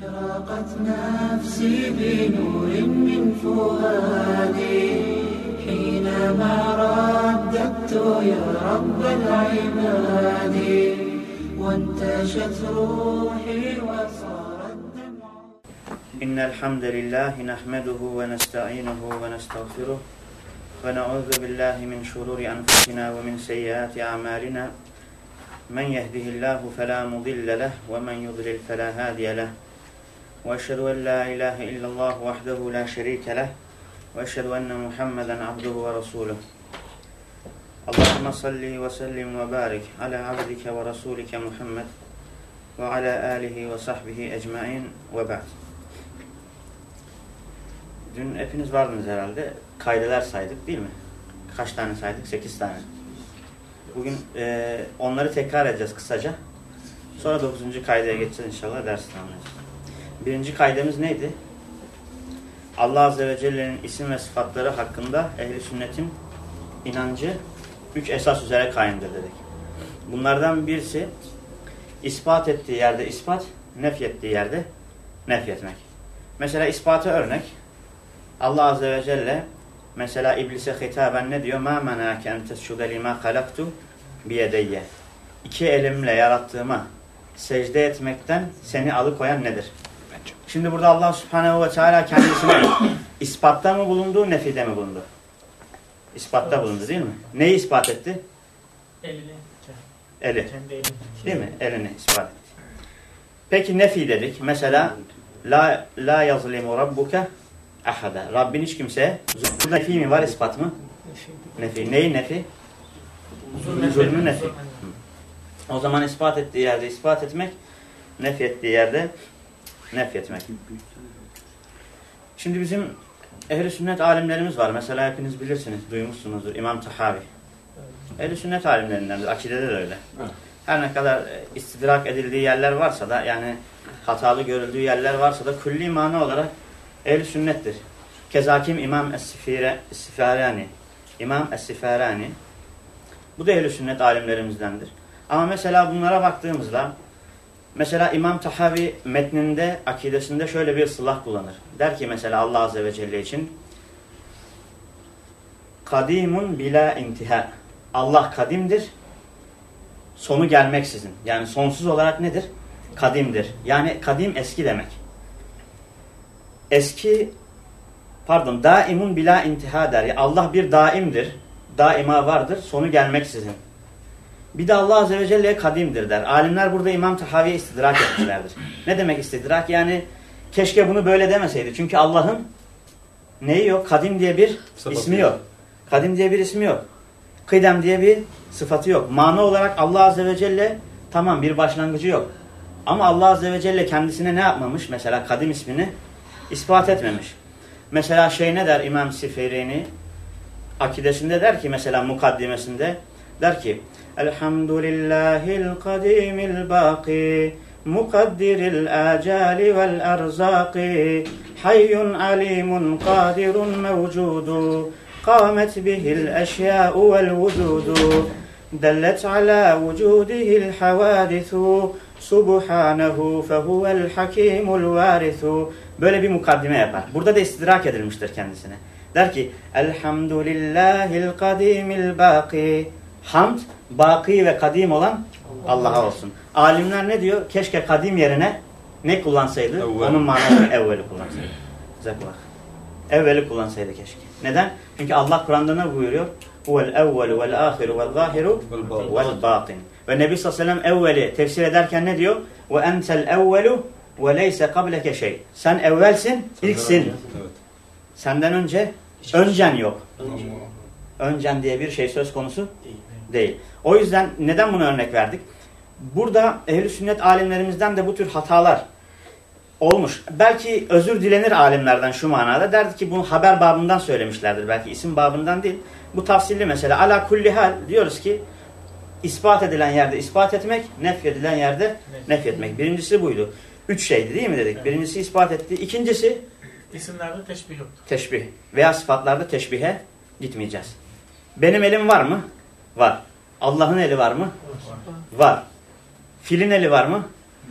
أشرقت نفسي بنور من فؤادي. حينما رددت يا رب العباد وانتشت روحي وصار الدمع إن الحمد لله نحمده ونستعينه ونستغفره ونعوذ بالله من شرور أنفسنا ومن سيئات أعمالنا. من يهده الله فلا مضل له ومن يضلل فلا هادي له. وأشهد أن لا إله إلا الله وحده لا شريك له وأشهد أن محمدا عبده ورسوله اللهم صل وسلم وبارك على عبدك ورسولك محمد وعلى آله وصحبه أجمعين وبعد Dün hepiniz vardınız herhalde. Kaydeler saydık değil mi? Kaç tane saydık? Sekiz tane. Bugün e, onları tekrar edeceğiz kısaca. Sonra dokuzuncu kaydeye geçeceğiz inşallah. Ders tamamlayacağız. Birinci kaydemiz neydi? Allah Azze ve Celle'nin isim ve sıfatları hakkında ehli sünnetin inancı üç esas üzere kaimdir dedik. Bunlardan birisi ispat ettiği yerde ispat, nefyettiği yerde nefyetmek. Mesela ispatı örnek Allah Azze ve Celle mesela iblise hitaben ne diyor? مَا مَنَاكَ اَنْ تَسْشُدَ لِمَا خَلَقْتُ بِيَدَيَّ İki elimle yarattığıma secde etmekten seni alıkoyan nedir? Şimdi burada Allah Subhanahu ve Teala kendisine ispatta mı bulundu, nefide mi bulundu? İspatta bulundu değil mi? Neyi ispat etti? Elini, Eli. kendi elini. Değil mi? Elini ispat etti. Peki nefi dedik. Mesela la, la yazlimu rabbuke ahada. Rabbin hiç kimseye zulmü nefi mi var ispat mı? Nefi. Neyi nefi? Zulmü nefi. O zaman ispat ettiği yerde ispat etmek, nefi ettiği yerde nefi etmek. Şimdi bizim ehl sünnet alimlerimiz var. Mesela hepiniz bilirsiniz, duymuşsunuzdur. İmam Tahavi. ehl sünnet alimlerindendir. Akidede de öyle. Her ne kadar e, istidrak edildiği yerler varsa da yani hatalı görüldüğü yerler varsa da külli mana olarak ehl sünnettir. Kezakim İmam Es-Sifarani. İmam Es-Sifarani. Bu da ehl sünnet alimlerimizdendir. Ama mesela bunlara baktığımızda mesela İmam Tahavi metninde, akidesinde şöyle bir ıslah kullanır. Der ki mesela Allah Azze ve Celle için Kadimun bila intiha. Allah kadimdir. Sonu gelmeksizin. Yani sonsuz olarak nedir? Kadimdir. Yani kadim eski demek. Eski pardon daimun bila intiha der. Allah bir daimdir. Daima vardır. Sonu gelmeksizin. Bir de Allah Azze ve Celle'ye kadimdir der. Alimler burada İmam Tahavi'ye istidrak etmişlerdir. ne demek istidrak? Yani keşke bunu böyle demeseydi. Çünkü Allah'ın neyi yok? Kadim diye bir Sıfatı ismi yok. yok. Kadim diye bir ismi yok. Kıdem diye bir sıfatı yok. Mana olarak Allah Azze ve Celle tamam bir başlangıcı yok. Ama Allah Azze ve Celle kendisine ne yapmamış? Mesela kadim ismini ispat etmemiş. Mesela şey ne der İmam Siferini? Akidesinde der ki mesela mukaddimesinde der ki Elhamdülillahil kadimil baki mukaddiril acali vel erzaki hayyun alimun kadirun mevcudu قامت به الأشياء والوجود دلت على وجوده الحوادث سبحانه فهو الحكيم الوارث Böyle bir mukaddime yapar. Burada da istidrak edilmiştir kendisine. Der ki Elhamdülillahil kadimil baki Hamd, baki ve kadim olan Allah'a olsun. Alimler ne diyor? Keşke kadim yerine ne kullansaydı? Evvel. Onun manası evveli kullansaydı. Zekullah. Evveli kullansaydı keşke. Neden? Çünkü Allah Kur'an'da ne buyuruyor? Huvel evvelu vel ahiru vel zahiru Vel batin. Ve Nebi sallallahu aleyhi ve sellem evveli tefsir ederken ne diyor? Ve entel evvelu ve leyse kableke şey. Sen evvelsin, ilksin. Evet. Senden önce öncen yok. Öncen diye bir şey söz konusu değil. O yüzden neden bunu örnek verdik? Burada ehl sünnet alimlerimizden de bu tür hatalar olmuş. Belki özür dilenir alimlerden şu manada. Derdi ki bunu haber babından söylemişlerdir. Belki isim babından değil. Bu tafsilli mesela. Ala kulli hal diyoruz ki ispat edilen yerde ispat etmek, nef edilen yerde nef etmek. Birincisi buydu. Üç şeydi değil mi dedik? Evet. Birincisi ispat etti. İkincisi İsimlerde teşbih yoktur. teşbih veya sıfatlarda teşbihe gitmeyeceğiz. Benim elim var mı? Var. Allah'ın eli var mı? Var. Filin eli var mı?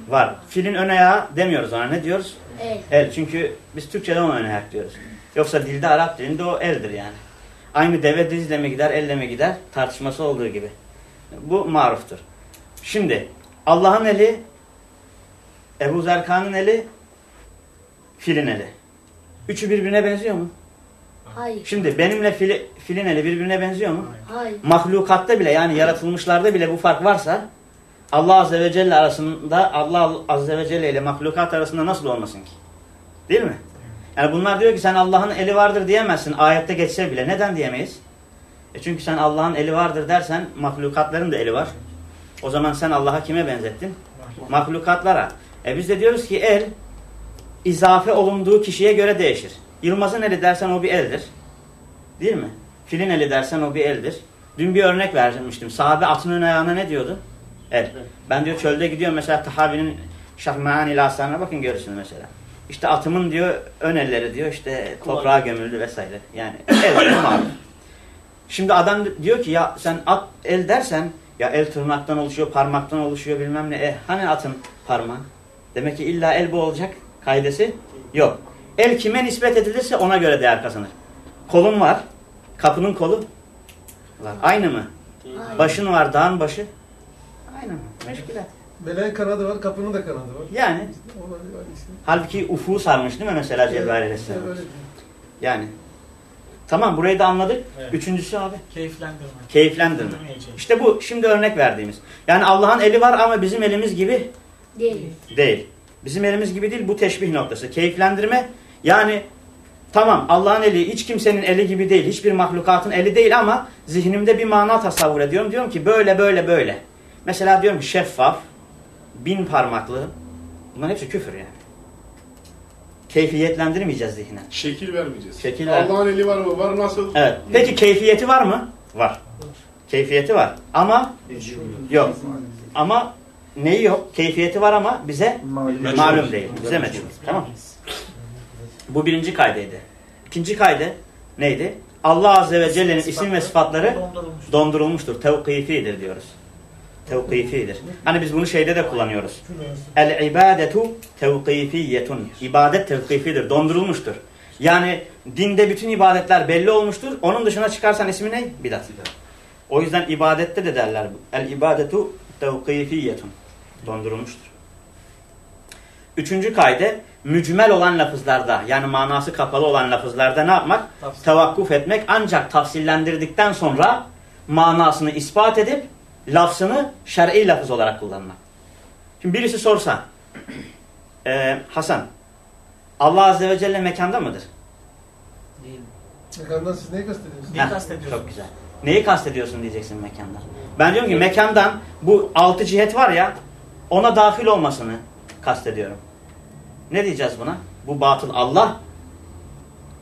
Var. Filin ön ayağı demiyoruz ona. Ne diyoruz? El. El. Çünkü biz Türkçe'de ona ön ayak diyoruz. Yoksa dilde Arap dilinde o eldir yani. Aynı deve dizle mi gider, elle mi gider tartışması olduğu gibi. Bu maruftur. Şimdi Allah'ın eli, Ebu Zerkan'ın eli, filin eli. Üçü birbirine benziyor mu? Hayır. Şimdi benimle fili, filin eli birbirine benziyor mu? Hayır. Mahlukatta bile yani yaratılmışlarda bile bu fark varsa Allah Azze ve Celle arasında Allah Azze ve Celle ile mahlukat arasında nasıl olmasın ki? Değil mi? Yani bunlar diyor ki sen Allah'ın eli vardır diyemezsin ayette geçse bile. Neden diyemeyiz? E çünkü sen Allah'ın eli vardır dersen mahlukatların da eli var. O zaman sen Allah'a kime benzettin? Mahlukatlara. E biz de diyoruz ki el izafe olunduğu kişiye göre değişir. Yılmaz'ın eli dersen o bir eldir. Değil mi? Filin eli dersen o bir eldir. Dün bir örnek vermiştim. Sahabe atın ön ayağına ne diyordu? El. Ben diyor çölde gidiyorum mesela Tahavi'nin Şahmehan ilaslarına bakın görürsünüz mesela. İşte atımın diyor ön elleri diyor işte toprağa gömüldü vesaire. Yani elleri malum. Şimdi adam diyor ki ya sen at el dersen ya el tırnaktan oluşuyor, parmaktan oluşuyor bilmem ne. E hani atın parmağı? Demek ki illa el bu olacak kaidesi yok. El kime nispet edilirse ona göre değer kazanır. Kolun var. Kapının kolu var. Aynı mı? Hayır. Başın var, dağın başı. Aynı mı? Meşgule. Meleğin kanadı var, kapının da kanadı var. Yani Olabilir aynısı. halbuki ufuğu sarmış değil mi mesela Cebrail Evet, Aleyhisselam? öyle. Yani. Tamam burayı da anladık. Evet. Üçüncüsü abi. Keyiflendirme. Keyiflendirme. İşte bu şimdi örnek verdiğimiz. Yani Allah'ın eli var ama bizim elimiz gibi Değil. değil. Bizim elimiz gibi değil bu teşbih noktası. Keyiflendirme yani tamam Allah'ın eli hiç kimsenin eli gibi değil. Hiçbir mahlukatın eli değil ama zihnimde bir mana tasavvur ediyorum. Diyorum ki böyle böyle böyle. Mesela diyorum ki şeffaf, bin parmaklı. Bunların hepsi küfür yani. Keyfiyetlendirmeyeceğiz zihnen. Şekil vermeyeceğiz. Şekil ver- Allah'ın eli var mı? Var nasıl? Evet. Peki keyfiyeti var mı? Var. Keyfiyeti var. Ama yok. Ama neyi yok? Keyfiyeti var ama bize malum değil. Bize meçhul. Tamam. Bu birinci kaydeydi. İkinci kaydı neydi? Allah Azze ve Celle'nin isim ve sıfatları Dondurulmuş. dondurulmuştur. Tevkifidir diyoruz. Tevkifidir. Hani biz bunu şeyde de kullanıyoruz. El ibadetu tevkifiyetun. İbadet tevkifidir. Dondurulmuştur. Yani dinde bütün ibadetler belli olmuştur. Onun dışına çıkarsan ismi ne? Bidat. O yüzden ibadette de derler. El ibadetu tevkifiyetun. Dondurulmuştur. Üçüncü kayde mücmel olan lafızlarda yani manası kapalı olan lafızlarda ne yapmak? Tafsir. Tevakkuf etmek ancak tafsillendirdikten sonra manasını ispat edip lafzını şer'i lafız olarak kullanmak. Şimdi birisi sorsa "Ee, Hasan Allah Azze ve Celle mekanda mıdır? Mekandan siz neyi kastediyorsunuz? Neyi Heh, kastediyorsun? Çok güzel. Neyi kastediyorsun diyeceksin mekandan. Ben diyorum ki mekandan bu altı cihet var ya ona dahil olmasını kastediyorum. Ne diyeceğiz buna? Bu batıl Allah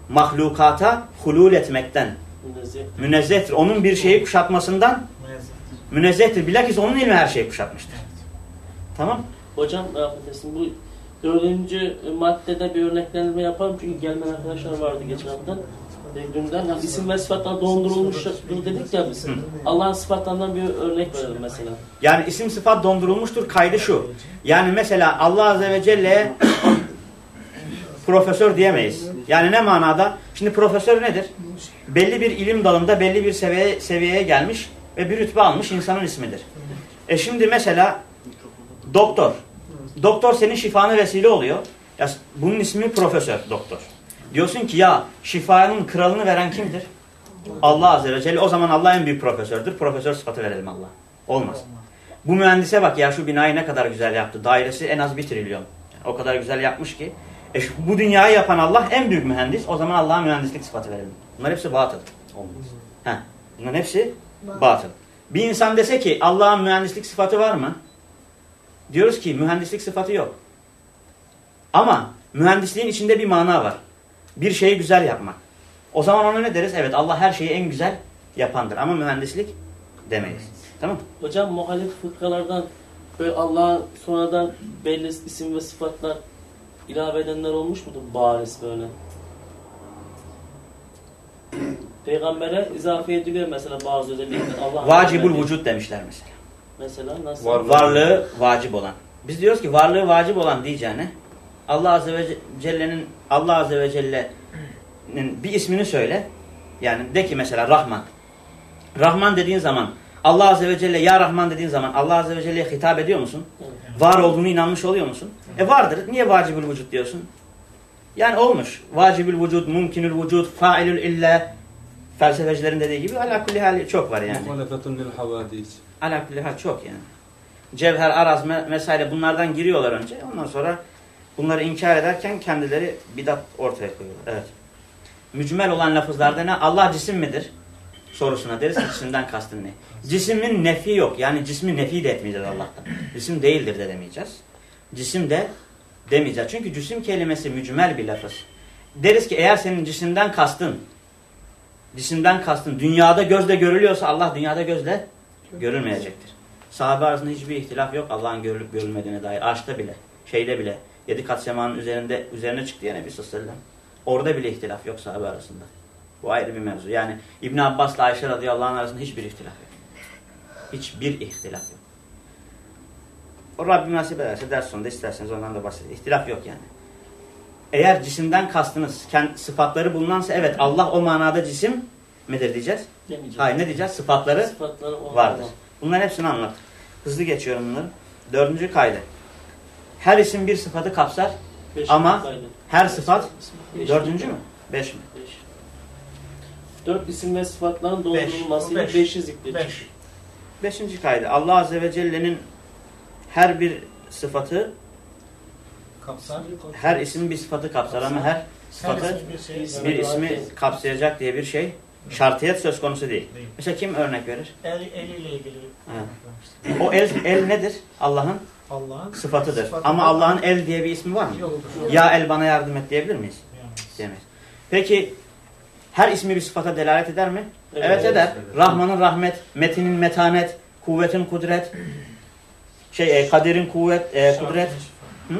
mahlukata hulul etmekten Münezzeh. münezzehtir. Onun bir şeyi kuşatmasından Münezzeh. münezzehtir. Bilakis onun ilmi her şeyi kuşatmıştır. Tamam? Hocam affedersin bu dördüncü maddede bir örneklendirme yapalım çünkü gelmeyen arkadaşlar vardı geçen hafta. Dünden hani isim ve sıfatlar dondurulmuştur dedik ya biz. Allah'ın sıfatlarından bir örnek verelim mesela. Yani isim sıfat dondurulmuştur. Kaydı şu. Yani mesela Allah Azze ve Celle'ye profesör diyemeyiz. Yani ne manada? Şimdi profesör nedir? Belli bir ilim dalında belli bir seviyeye, seviyeye gelmiş ve bir rütbe almış insanın ismidir. E şimdi mesela doktor. Doktor senin şifanı vesile oluyor. Ya bunun ismi profesör, doktor. Diyorsun ki ya şifanın kralını veren kimdir? Allah Azze ve Celle. O zaman Allah en büyük profesördür. Profesör sıfatı verelim Allah. Olmaz. Bu mühendise bak ya şu binayı ne kadar güzel yaptı. Dairesi en az bir trilyon. Yani o kadar güzel yapmış ki. E şu, bu dünyayı yapan Allah en büyük mühendis. O zaman Allah'a mühendislik sıfatı verelim. Bunlar hepsi batıl. Olmaz. Heh, bunların hepsi batıl. Bir insan dese ki Allah'ın mühendislik sıfatı var mı? Diyoruz ki mühendislik sıfatı yok. Ama mühendisliğin içinde bir mana var. Bir şeyi güzel yapmak. O zaman ona ne deriz? Evet Allah her şeyi en güzel yapandır. Ama mühendislik demeyiz. Tamam Hocam muhalif fırkalardan böyle Allah'a sonradan belli isim ve sıfatlar ilave edenler olmuş mudur bariz böyle? Peygambere izafe ediliyor mesela bazı özellikler. Allah Vacibul vücut demişler mesela. Mesela nasıl? Var. Varlığı vacip olan. Biz diyoruz ki varlığı vacip olan diyeceğine Allah Azze ve Celle'nin Allah Azze ve Celle'nin bir ismini söyle. Yani de ki mesela Rahman. Rahman dediğin zaman Allah Azze ve Celle ya Rahman dediğin zaman Allah Azze ve Celle'ye hitap ediyor musun? Var olduğunu inanmış oluyor musun? E vardır. Niye vacibül vücut diyorsun? Yani olmuş. Vacibül vücut, mümkünül vücut, failül illa felsefecilerin dediği gibi ala kulli hal çok var yani. Muhalefetun lil havadis. Ala kulli hal çok yani. Cevher, araz vesaire bunlardan giriyorlar önce. Ondan sonra bunları inkar ederken kendileri bidat ortaya koyuyorlar. Evet. Mücmel olan lafızlarda ne? Allah cisim midir? Sorusuna deriz ki cisimden kastın ne? Cismin nefi yok. Yani cismi nefi de etmeyeceğiz Allah'tan. Cisim değildir de demeyeceğiz. Cisim de demeyeceğiz. Çünkü cisim kelimesi mücmel bir lafız. Deriz ki eğer senin cisimden kastın cisimden kastın dünyada gözle görülüyorsa Allah dünyada gözle görülmeyecektir. Sahabe arasında hiçbir ihtilaf yok Allah'ın görülüp görülmediğine dair. Arşta bile, şeyde bile, yedi kat semanın üzerinde üzerine çıktı ya Nebi sallallahu aleyhi ve sellem. Orada bile ihtilaf yok sahabe arasında. Bu ayrı bir mevzu. Yani İbn Abbas'la Ayşe radıyallahu anh arasında hiçbir ihtilaf yok. Hiçbir ihtilaf yok. O Rabbim nasip ederse ders sonunda isterseniz ondan da bahsedin. İhtilaf yok yani. Eğer cisimden kastınız kend, sıfatları bulunansa evet Allah o manada cisim midir diyeceğiz. Demeyeceğim. Hayır ne diyeceğiz? Sıfatları Sıfatları vardır. Bunların hepsini anlattık. Hızlı geçiyorum bunları. Dördüncü kaydı. Her isim bir sıfatı kapsar. Beş Ama kaydı. her sıfat Beş. dördüncü mü? Beş mi? Beş. Dört isim ve sıfatların Beş. doldurulmasıyla Beş. beşi zikredecek. Beş. Beşinci kaydı. Allah Azze ve Celle'nin her bir sıfatı, Kapsar. her isim bir sıfatı kapsar ama her Her sıfatı isim bir şey. Bir ismi kapsayacak diye bir şey şartiyet söz konusu değil. Değil. Mesela kim örnek verir? El, eliyle ilgili. Evet. O el, el nedir? Allah'ın Allah'ın sıfatıdır. Sıfatı. Ama Allah'ın el diye bir ismi var mı? yoktur. Ya el bana yardım et diyebilir miyiz? Yani. Diyemeyiz. Peki her ismi bir sıfata delalet eder mi? Evet, Evet. eder. Rahman'ın rahmet, Metin'in metanet, kuvvetin kudret, şey e, Kadir'in kuvvet, e, kudret, hı?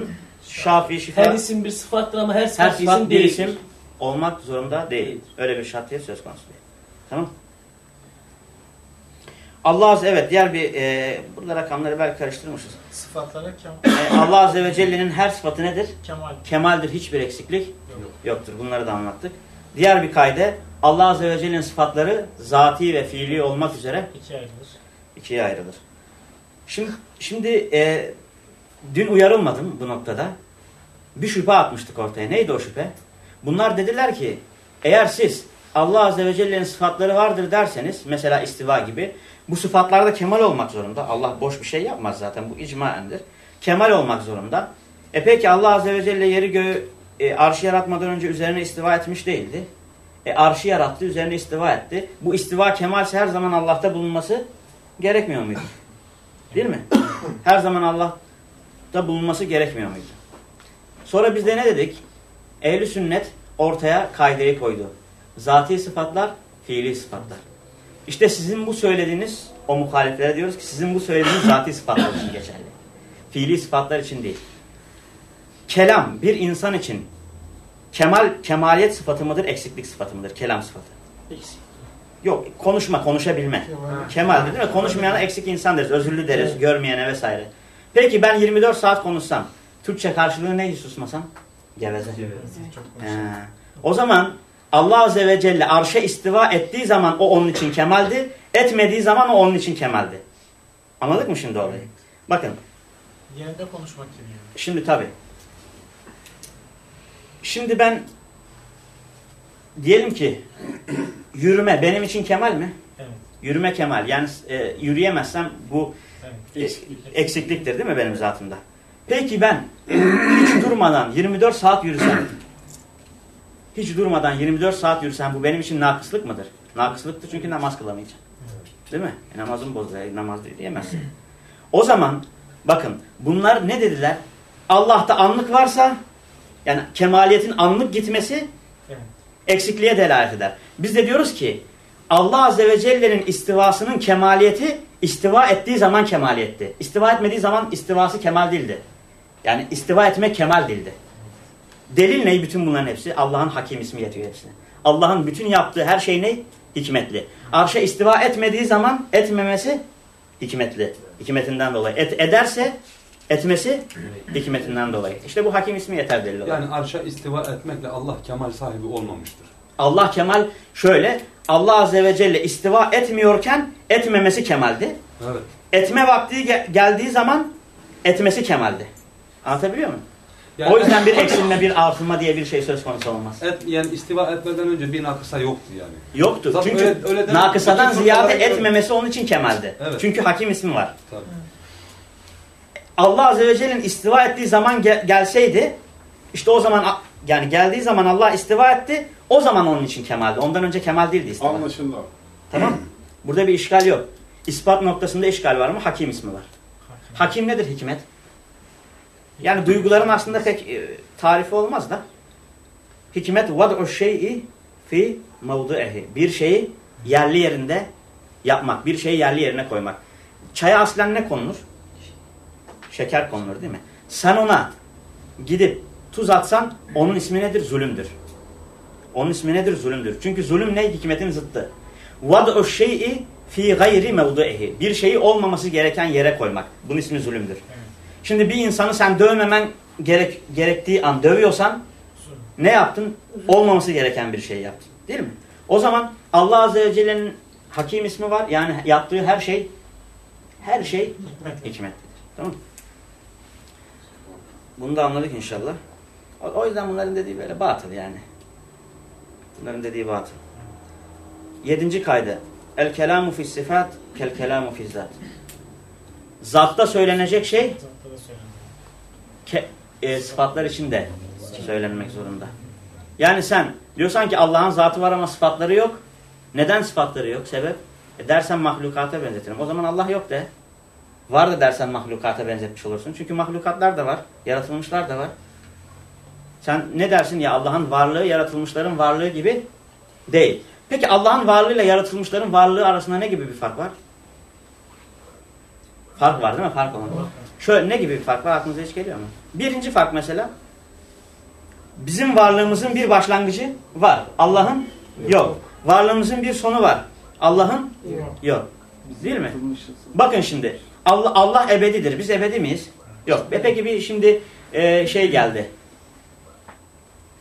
Şafi, şifa. Her isim bir sıfattır ama her Her sıfat, sıfat isim bir isim olmak zorunda değil. Öyle bir şartiyet söz konusu değil. Tamam Allah Azze evet diğer bir e, burada rakamları belki karıştırmışız. Sıfatlara kem, E, Allah Azze ve Celle'nin her sıfatı nedir? kemal. Kemaldir, hiçbir eksiklik Yok. yoktur. Bunları da anlattık. Diğer bir kayde Allah Azze ve Celle'nin sıfatları zati ve fiili olmak üzere İki ayrılır. ikiye ayrılır. Şimdi, şimdi e, dün uyarılmadım bu noktada. Bir şüphe atmıştık ortaya. Neydi o şüphe? Bunlar dediler ki eğer siz Allah Azze ve Celle'nin sıfatları vardır derseniz mesela istiva gibi bu sıfatlarda kemal olmak zorunda. Allah boş bir şey yapmaz zaten bu icmaendir. Kemal olmak zorunda. E peki Allah Azze ve Celle yeri göğü e, arşı yaratmadan önce üzerine istiva etmiş değildi. E, arşı yarattı, üzerine istiva etti. Bu istiva kemalse her zaman Allah'ta bulunması gerekmiyor muydu? Değil mi? Her zaman Allah'ta bulunması gerekmiyor muydu? Sonra biz de ne dedik? Ehli sünnet ortaya kaideyi koydu. Zati sıfatlar, fiili sıfatlar. İşte sizin bu söylediğiniz, o muhaliflere diyoruz ki sizin bu söylediğiniz zati sıfatlar için geçerli. Fiili sıfatlar için değil. Kelam bir insan için kemal kemaliyet sıfatı mıdır, eksiklik sıfatı mıdır? Kelam sıfatı. Eksik. Yok, konuşma, konuşabilme. Kemal. Kemal değil mi? Konuşmayana eksik insan deriz, özürlü deriz, görmeyene vesaire. Peki ben 24 saat konuşsam, Türkçe karşılığı neydi susmasam? Geveze. He. O zaman Allah Azze ve Celle arşa istiva ettiği zaman o onun için kemaldi, etmediği zaman o onun için kemaldi. Anladık mı şimdi olayı? Bakın, Yerinde konuşmak gibi yani. şimdi tabi. Şimdi ben diyelim ki yürüme benim için kemal mi? Evet. Yürüme kemal. Yani e, yürüyemezsem bu Evet. e, eksikliktir değil mi benim zatımda? Peki ben hiç durmadan 24 saat yürüsem, hiç durmadan 24 saat yürüsem bu benim için nakıslık mıdır? Nakıslıktır çünkü namaz kılamayacağım. Değil mi? E, namazım bozuluyor. Namaz değil diyemezsin. O zaman bakın bunlar ne dediler? Allah'ta anlık varsa yani kemaliyetin anlık gitmesi eksikliğe delalet eder. Biz de diyoruz ki Allah Azze ve Celle'nin istivasının kemaliyeti istiva ettiği zaman kemaliyetti. İstiva etmediği zaman istivası kemal değildi. Yani istiva etmek kemal değildi. Delil ne? Bütün bunların hepsi Allah'ın hakim ismi yetiyor hepsine. Allah'ın bütün yaptığı her şey ne? Hikmetli. Arşa istiva etmediği zaman etmemesi hikmetli. Hikmetinden dolayı. Et, ederse etmesi hikmetinden dolayı. İşte bu hakim ismi yeter delil olarak. Yani arşa istiva etmekle Allah kemal sahibi olmamıştır. Allah kemal şöyle Allah azze ve celle istiva etmiyorken etmemesi kemaldi. Evet. Etme vakti ge- geldiği zaman etmesi kemaldi. Anlatabiliyor muyum? Yani o yüzden bir eksilme bir artılma diye bir şey söz konusu olmaz. et, yani istiva etmeden önce bir nakısa yoktu yani. Yoktu. Zaten Çünkü öyle- öyle nakısadan ziyade etmemesi onun için kemaldi. Evet. Çünkü hakim ismi var. Tabii. Allah Azze ve Celle'nin istiva ettiği zaman gel- gelseydi işte o zaman yani geldiği zaman Allah istiva etti o zaman onun için kemaldi. Ondan önce kemal değildi istiva. Anlaşıldı. Tamam? Burada bir işgal yok. İspat noktasında işgal var mı? Hakim ismi var. Hakim. Hakim nedir hikmet? Yani duyguların aslında pek e, tarifi olmaz da. Hikmet vad'u şey'i fi mevdu'ihi. Bir şeyi yerli yerinde yapmak. Bir şeyi yerli yerine koymak. Çaya aslen ne konulur? Şeker konulur değil mi? Sen ona gidip tuz atsan onun ismi nedir? Zulümdür. Onun ismi nedir? Zulümdür. Çünkü zulüm ne? Hikmetin zıttı. Vad'u şey'i fi gayri mevdu'ihi. Bir şeyi olmaması gereken yere koymak. Bunun ismi zulümdür. Şimdi bir insanı sen dövmemen gerek, gerektiği an dövüyorsan ne yaptın? Olmaması gereken bir şey yaptın. Değil mi? O zaman Allah Azze ve Celle'nin hakim ismi var. Yani yaptığı her şey her şey hikmetlidir. Tamam? Bunu da anladık inşallah. O, yüzden bunların dediği böyle batıl yani. Bunların dediği batıl. Yedinci kaydı. El kelamu fi sıfat kel kelamu fi zat. Zatta söylenecek şey. Ke, e, sıfatlar için de söylenmek zorunda. Yani sen diyorsan ki Allah'ın zatı var ama sıfatları yok. Neden sıfatları yok? Sebep? E dersen mahlukata benzetirim. O zaman Allah yok de. Var da dersen mahlukata benzetmiş olursun. Çünkü mahlukatlar da var. Yaratılmışlar da var. Sen ne dersin ya Allah'ın varlığı yaratılmışların varlığı gibi değil. Peki Allah'ın varlığıyla yaratılmışların varlığı arasında ne gibi bir fark var? Fark var değil mi? Fark olan. Şöyle ne gibi bir fark var aklınıza hiç geliyor mu? Birinci fark mesela bizim varlığımızın bir başlangıcı var. Allah'ın yok. Varlığımızın bir sonu var. Allah'ın yok. Değil mi? Bakın şimdi Allah, Allah ebedidir. Biz ebedi miyiz? Yok. E peki bir şimdi e, şey geldi.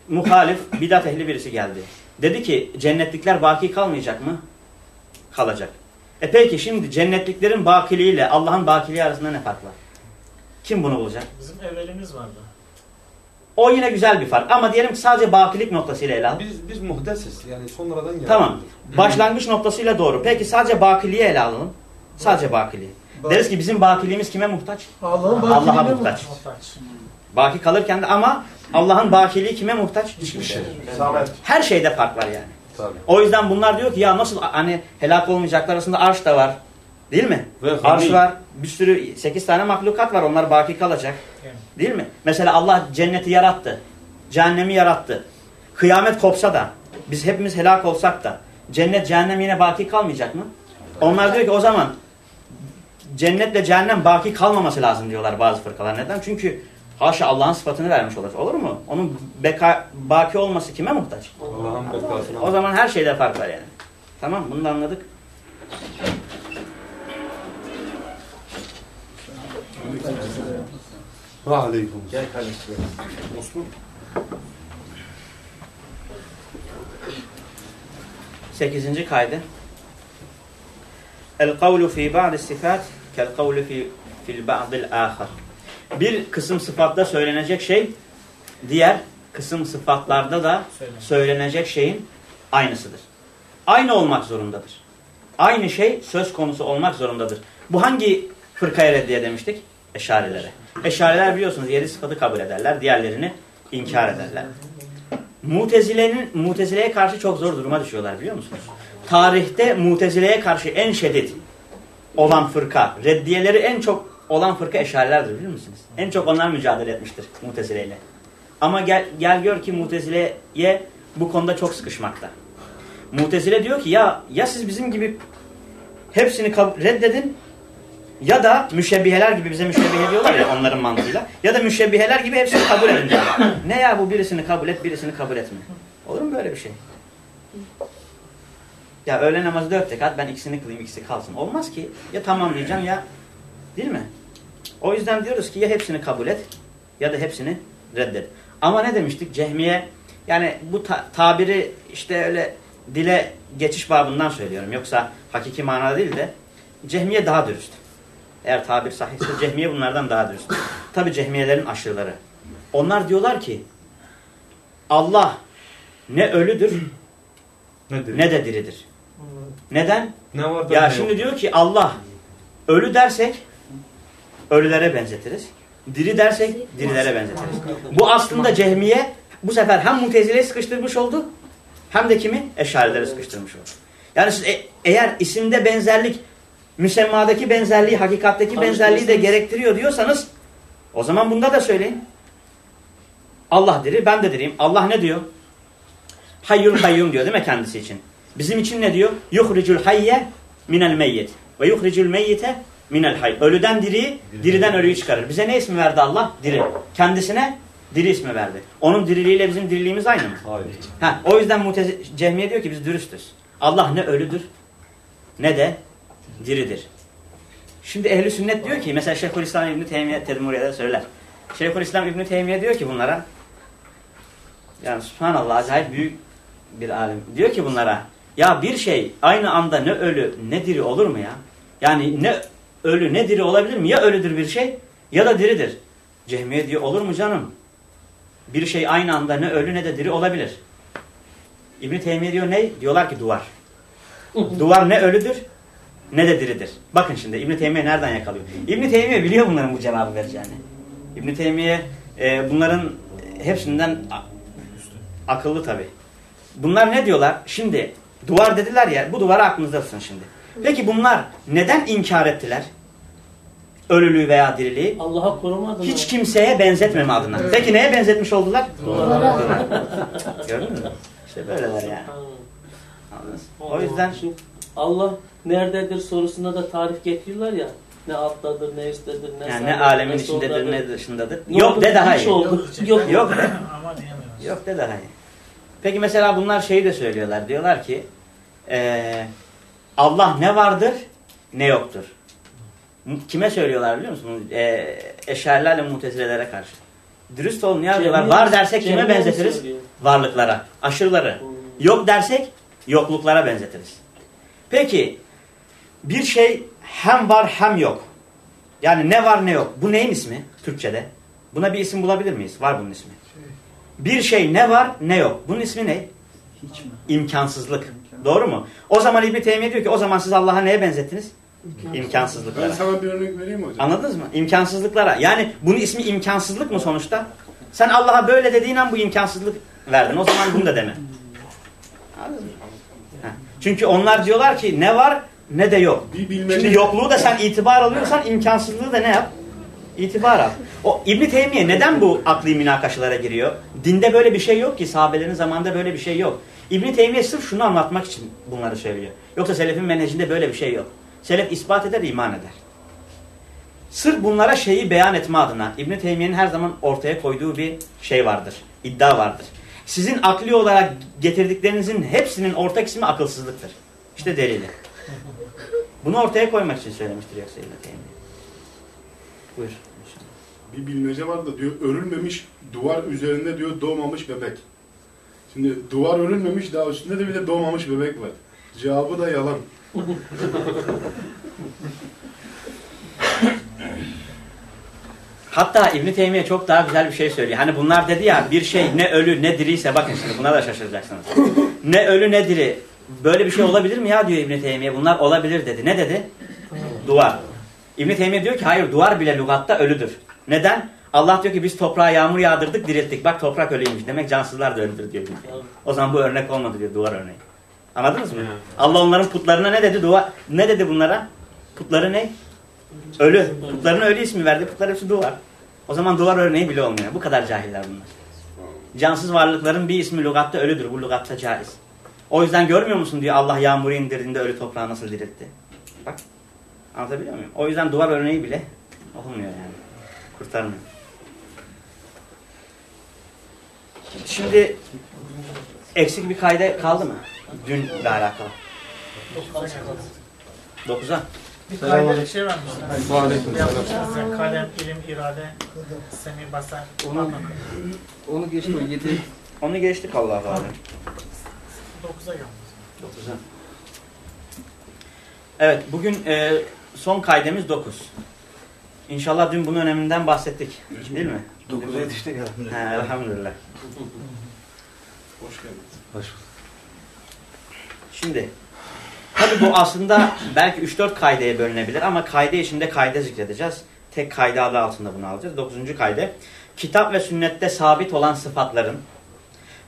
Muhalif, bidat ehli birisi geldi. Dedi ki cennetlikler baki kalmayacak mı? Kalacak. E peki şimdi cennetliklerin bakiliğiyle Allah'ın bakiliği arasında ne fark var? Kim bunu bulacak? Bizim evvelimiz vardı. O yine güzel bir fark. Ama diyelim ki sadece bakilik noktasıyla ele al. Biz biz muhdesiz yani sonradan geldik. Tamam. Başlangıç noktasıyla doğru. Peki sadece bakiliği ele alalım. Sadece bakiliği. Deriz ki bizim bakiliğimiz kime muhtaç? Allah'ın bakiliğine muhtaç. Muhtaç. Baki kalırken de ama Allah'ın bakiliği kime muhtaç? Hiçbir şey. Samet. Her şeyde fark var yani. Tabii. O yüzden bunlar diyor ki ya nasıl hani helak olmayacaklar arasında arş da var. Değil mi? Ve Arş hamid. var. Bir sürü 8 tane mahlukat var. Onlar baki kalacak. Evet. Değil mi? Mesela Allah cenneti yarattı. Cehennemi yarattı. Kıyamet kopsa da biz hepimiz helak olsak da cennet cehennem yine baki kalmayacak mı? Onlar diyor ki o zaman cennetle cehennem baki kalmaması lazım diyorlar bazı fırkalar. Neden? Çünkü haşa Allah'ın sıfatını vermiş olur. Olur mu? Onun beka, baki olması kime muhtaç? Allah'ın bekasına. O zaman her şeyde fark var yani. Tamam bunu da anladık. Aleyküm. Gel kardeşim. Osman. Sekizinci kaydı. El kavlu fi ba'di sıfat kel kavlu fi fil ba'dil ahar. Bir kısım sıfatta söylenecek şey diğer kısım sıfatlarda da Söyle. söylenecek şeyin aynısıdır. Aynı olmak zorundadır. Aynı şey söz konusu olmak zorundadır. Bu hangi fırkaya reddiye demiştik? Eşarilere. Eşariler biliyorsunuz yedi sıfatı kabul ederler. Diğerlerini inkar ederler. Mutezile'nin Mutezile'ye karşı çok zor duruma düşüyorlar biliyor musunuz? Tarihte Mutezile'ye karşı en şiddet olan fırka, reddiyeleri en çok olan fırka eşarilerdir biliyor musunuz? En çok onlar mücadele etmiştir Mutezile'yle. Ama gel, gel gör ki Mutezile'ye bu konuda çok sıkışmakta. Mutezile diyor ki ya ya siz bizim gibi hepsini reddedin ya da müşebbiheler gibi bize müşebbihe diyorlar ya onların mantığıyla. Ya da müşebbiheler gibi hepsini kabul edin diyorlar. Ne ya bu birisini kabul et birisini kabul etme. Olur mu böyle bir şey? Ya öğle namazı dört rekat ben ikisini kılayım ikisi kalsın. Olmaz ki. Ya tamam diyeceğim ya değil mi? O yüzden diyoruz ki ya hepsini kabul et ya da hepsini reddet. Ama ne demiştik? Cehmiye yani bu ta- tabiri işte öyle dile geçiş babından söylüyorum. Yoksa hakiki manada değil de Cehmiye daha dürüst. Eğer tabir sahihse Cehmiye bunlardan daha dürüst. Tabi Cehmiyelerin aşırıları. Onlar diyorlar ki Allah ne ölüdür Nedir? ne de diridir. Neden? Ne var Ya ne şimdi yok? diyor ki Allah ölü dersek ölülere benzetiriz. Diri dersek dirilere benzetiriz. Bu aslında cehmiye bu sefer hem mutezileyi sıkıştırmış oldu hem de kimi? Eşarileri sıkıştırmış oldu. Yani siz e- eğer isimde benzerlik müsemmadaki benzerliği, hakikatteki benzerliği de gerektiriyor diyorsanız o zaman bunda da söyleyin. Allah diri, ben de diriyim. Allah ne diyor? Hayyul kayyum diyor değil mi kendisi için? Bizim için ne diyor? Yuhricul hayye minel meyyit ve yuhricul meyyite minel hayy. Ölüden diriyi, diriden ölüyü çıkarır. Bize ne ismi verdi Allah? Diri. Kendisine diri ismi verdi. Onun diriliğiyle bizim diriliğimiz aynı mı? Hayır. Ha, o yüzden Mutezi Cehmiye diyor ki biz dürüstüz. Allah ne ölüdür ne de diridir. Şimdi ehli sünnet diyor ki mesela Şeyhülislam İbn Teymiye Tedmuriye'de söyler. Şeyhülislam İbn Teymiye diyor ki bunlara yani subhanallah acayip büyük bir alim. Diyor ki bunlara ya bir şey aynı anda ne ölü ne diri olur mu ya? Yani ne ölü ne diri olabilir mi? Ya ölüdür bir şey ya da diridir. Cehmiye diyor olur mu canım? Bir şey aynı anda ne ölü ne de diri olabilir. İbn Teymiye diyor ne? Diyorlar ki duvar. duvar ne ölüdür ne de diridir. Bakın şimdi İbn Teymiye nereden yakalıyor? İbn Teymiye biliyor bunların bu cevabı vereceğini. İbn Teymiye e, bunların hepsinden akıllı tabi. Bunlar ne diyorlar? Şimdi duvar dediler ya bu duvarı aklınızda tutun şimdi. Peki bunlar neden inkar ettiler? Ölülüğü veya diriliği? Allah'a koruma adına. Hiç kimseye benzetmeme adına. Peki neye benzetmiş oldular? Gördün mü? İşte böyleler yani. Anladınız? O yüzden Şimdi Allah nerededir sorusunda da tarif getiriyorlar ya. Ne alttadır, ne üsttedir, ne yani ne alemin ne içindedir soldadır. ne dışındadır. Ne Yok de daha iyi. oldu. Yok. Yok de. Ama diyemiyoruz. Yok de daha iyi. Peki mesela bunlar şeyi de söylüyorlar. Diyorlar ki eee, Allah ne vardır ne yoktur. Kime söylüyorlar biliyor musunuz? Eee eşarilerle mutezilelere karşı. Dürüst olun ya diyorlar. Var dersek kime benzetiriz? söylüyor. Varlıklara. Aşırıları. Hmm. Yok dersek yokluklara benzetiriz. Peki bir şey hem var hem yok. Yani ne var ne yok. Bu neyin ismi Türkçede? Buna bir isim bulabilir miyiz? Var bunun ismi. Bir şey ne var ne yok. Bunun ismi ne? Hiç mi? İmkansızlık. Doğru mu? O zaman İbni Teymiye diyor ki o zaman siz Allah'a neye benzettiniz? Ben İmkansızlıklara. sana bir örnek vereyim mi hocam? Anladınız mı? İmkansızlıklara. Yani bunun ismi imkansızlık mı sonuçta? Sen Allah'a böyle dediğin an bu imkansızlık verdin. O zaman bunu da deme. Anladın mı? Heh. Çünkü onlar diyorlar ki ne var ne de yok. Şimdi yokluğu da sen itibar alıyorsan imkansızlığı da ne yap? İtibar al. O İbn Teymiye neden bu akli münakaşalara giriyor? Dinde böyle bir şey yok ki. Sahabelerin zamanında böyle bir şey yok. İbn Teymiye sırf şunu anlatmak için bunları söylüyor. Yoksa selefin menhecinde böyle bir şey yok. Selef ispat eder, iman eder. Sırf bunlara şeyi beyan etme adına İbn Teymiye'nin her zaman ortaya koyduğu bir şey vardır. iddia vardır. Sizin akli olarak getirdiklerinizin hepsinin ortak ismi akılsızlıktır. İşte delili. Bunu ortaya koymak için söylemiştir yoksa İbn Teymiye. Buyur. Bir bilmece var da diyor örülmemiş duvar üzerinde diyor doğmamış bebek. Şimdi duvar örülmemiş daha üstünde de bir de doğmamış bebek var. Cevabı da yalan. Hatta İbn Teymiye çok daha güzel bir şey söylüyor. Hani bunlar dedi ya bir şey ne ölü ne diriyse bakın şimdi buna da şaşıracaksınız. Ne ölü ne diri. Böyle bir şey olabilir mi ya diyor İbn Teymiye. Bunlar olabilir dedi. Ne dedi? Duvar. İbn Teymiye diyor ki hayır duvar bile lügatta ölüdür. Neden? Allah diyor ki biz toprağa yağmur yağdırdık dirilttik. Bak toprak ölüymüş. Demek cansızlar da ölüdür diyor. O zaman bu örnek olmadı diyor duvar örneği. Anladınız mı? Allah onların putlarına ne dedi? Duvar ne dedi bunlara? Putları ne? Ölü. Putlarına ölü ismi verdi. Putlar hepsi duvar. O zaman duvar örneği bile olmuyor. Bu kadar cahiller bunlar. Cansız varlıkların bir ismi lügatta ölüdür. Bu lügatta caiz. O yüzden görmüyor musun diyor Allah yağmuru indirdiğinde ölü toprağı nasıl diriltti. Bak. Anlatabiliyor muyum? O yüzden duvar örneği bile olmuyor yani. Kurtarmıyor. Şimdi eksik bir kayda kaldı mı? Dünle alakalı. 9'a. Bir kayda şey. Aleyküm Yapmışlar size kalem, ilim, irade, semi, basar. Onu, onu geçti o 7 Onu geçtik Allah'a emanet. 9'a gelmiş. Çok güzel. Evet, bugün e, son kaydemiz 9. İnşallah dün bunun öneminden bahsettik. Değil mi? 9'a yetiştik. He, elhamdülillah. Hoş geldiniz. Hoş bulduk. Şimdi, tabi bu aslında belki 3-4 kaydeye bölünebilir ama kayde içinde kayda zikredeceğiz. Tek kayda adı altında bunu alacağız. 9. kayde. Kitap ve sünnette sabit olan sıfatların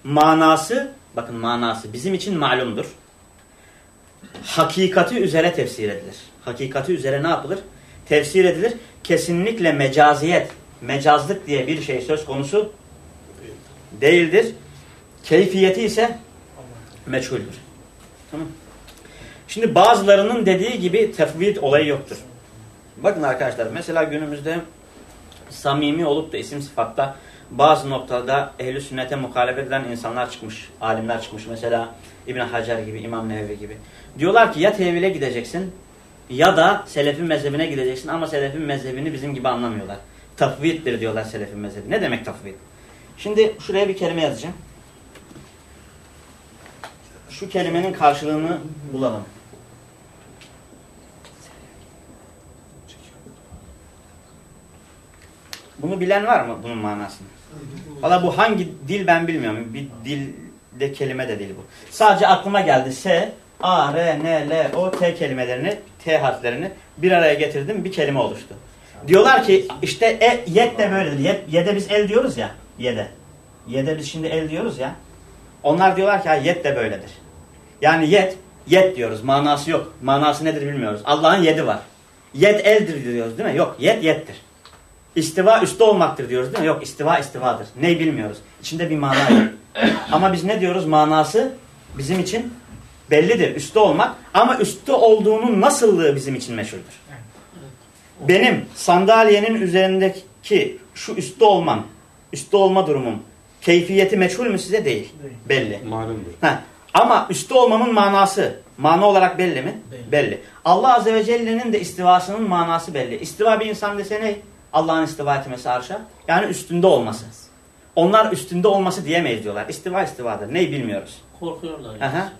manası, bakın manası bizim için malumdur. Hakikati üzere tefsir edilir. Hakikati üzere ne yapılır? Tefsir edilir. Kesinlikle mecaziyet, mecazlık diye bir şey söz konusu değildir. Keyfiyeti ise meçhuldür. Şimdi bazılarının dediği gibi tefvid olayı yoktur. Bakın arkadaşlar mesela günümüzde samimi olup da isim sıfatta bazı noktada ehli sünnete muhalefet eden insanlar çıkmış, alimler çıkmış. Mesela İbn Hacer gibi, İmam Nevevi gibi. Diyorlar ki ya tevhile gideceksin ya da selefin mezhebine gideceksin ama selefin mezhebini bizim gibi anlamıyorlar. Tafviddir diyorlar selefin mezhebi. Ne demek tafvid? Şimdi şuraya bir kelime yazacağım. Şu kelimenin karşılığını bulalım. Bunu bilen var mı bunun manasını? Valla bu hangi dil ben bilmiyorum. Bir dilde kelime de değil bu. Sadece aklıma geldi. S, A, R, N, L, O, T kelimelerini, T harflerini bir araya getirdim. Bir kelime oluştu. Diyorlar ki işte e, yet de böyledir. Yet, yede biz el diyoruz ya. Yede. Yede biz şimdi el diyoruz ya. Onlar diyorlar ki yet de böyledir. Yani yet, yet diyoruz. Manası yok. Manası nedir bilmiyoruz. Allah'ın yedi var. Yet eldir diyoruz değil mi? Yok. Yet yettir. İstiva üstte olmaktır diyoruz değil mi? Yok. istiva istivadır. Ney bilmiyoruz. İçinde bir mana yok. Ama biz ne diyoruz? Manası bizim için bellidir. Üstte olmak. Ama üstte olduğunun nasıllığı bizim için meşhurdur. Benim sandalyenin üzerindeki şu üstte olmam, üstte olma durumum keyfiyeti meçhul mü size değil? Belli. Malumdur. Ha. Ama üstte olmamın manası, mana olarak belli mi? Belli. Allah Azze ve Celle'nin de istivasının manası belli. İstiva bir insan dese ne? Allah'ın istiva etmesi arşa. Yani üstünde olması. Onlar üstünde olması diyemeyiz diyorlar. İstiva istivadır. Neyi bilmiyoruz. Korkuyorlar. Yani. Aha.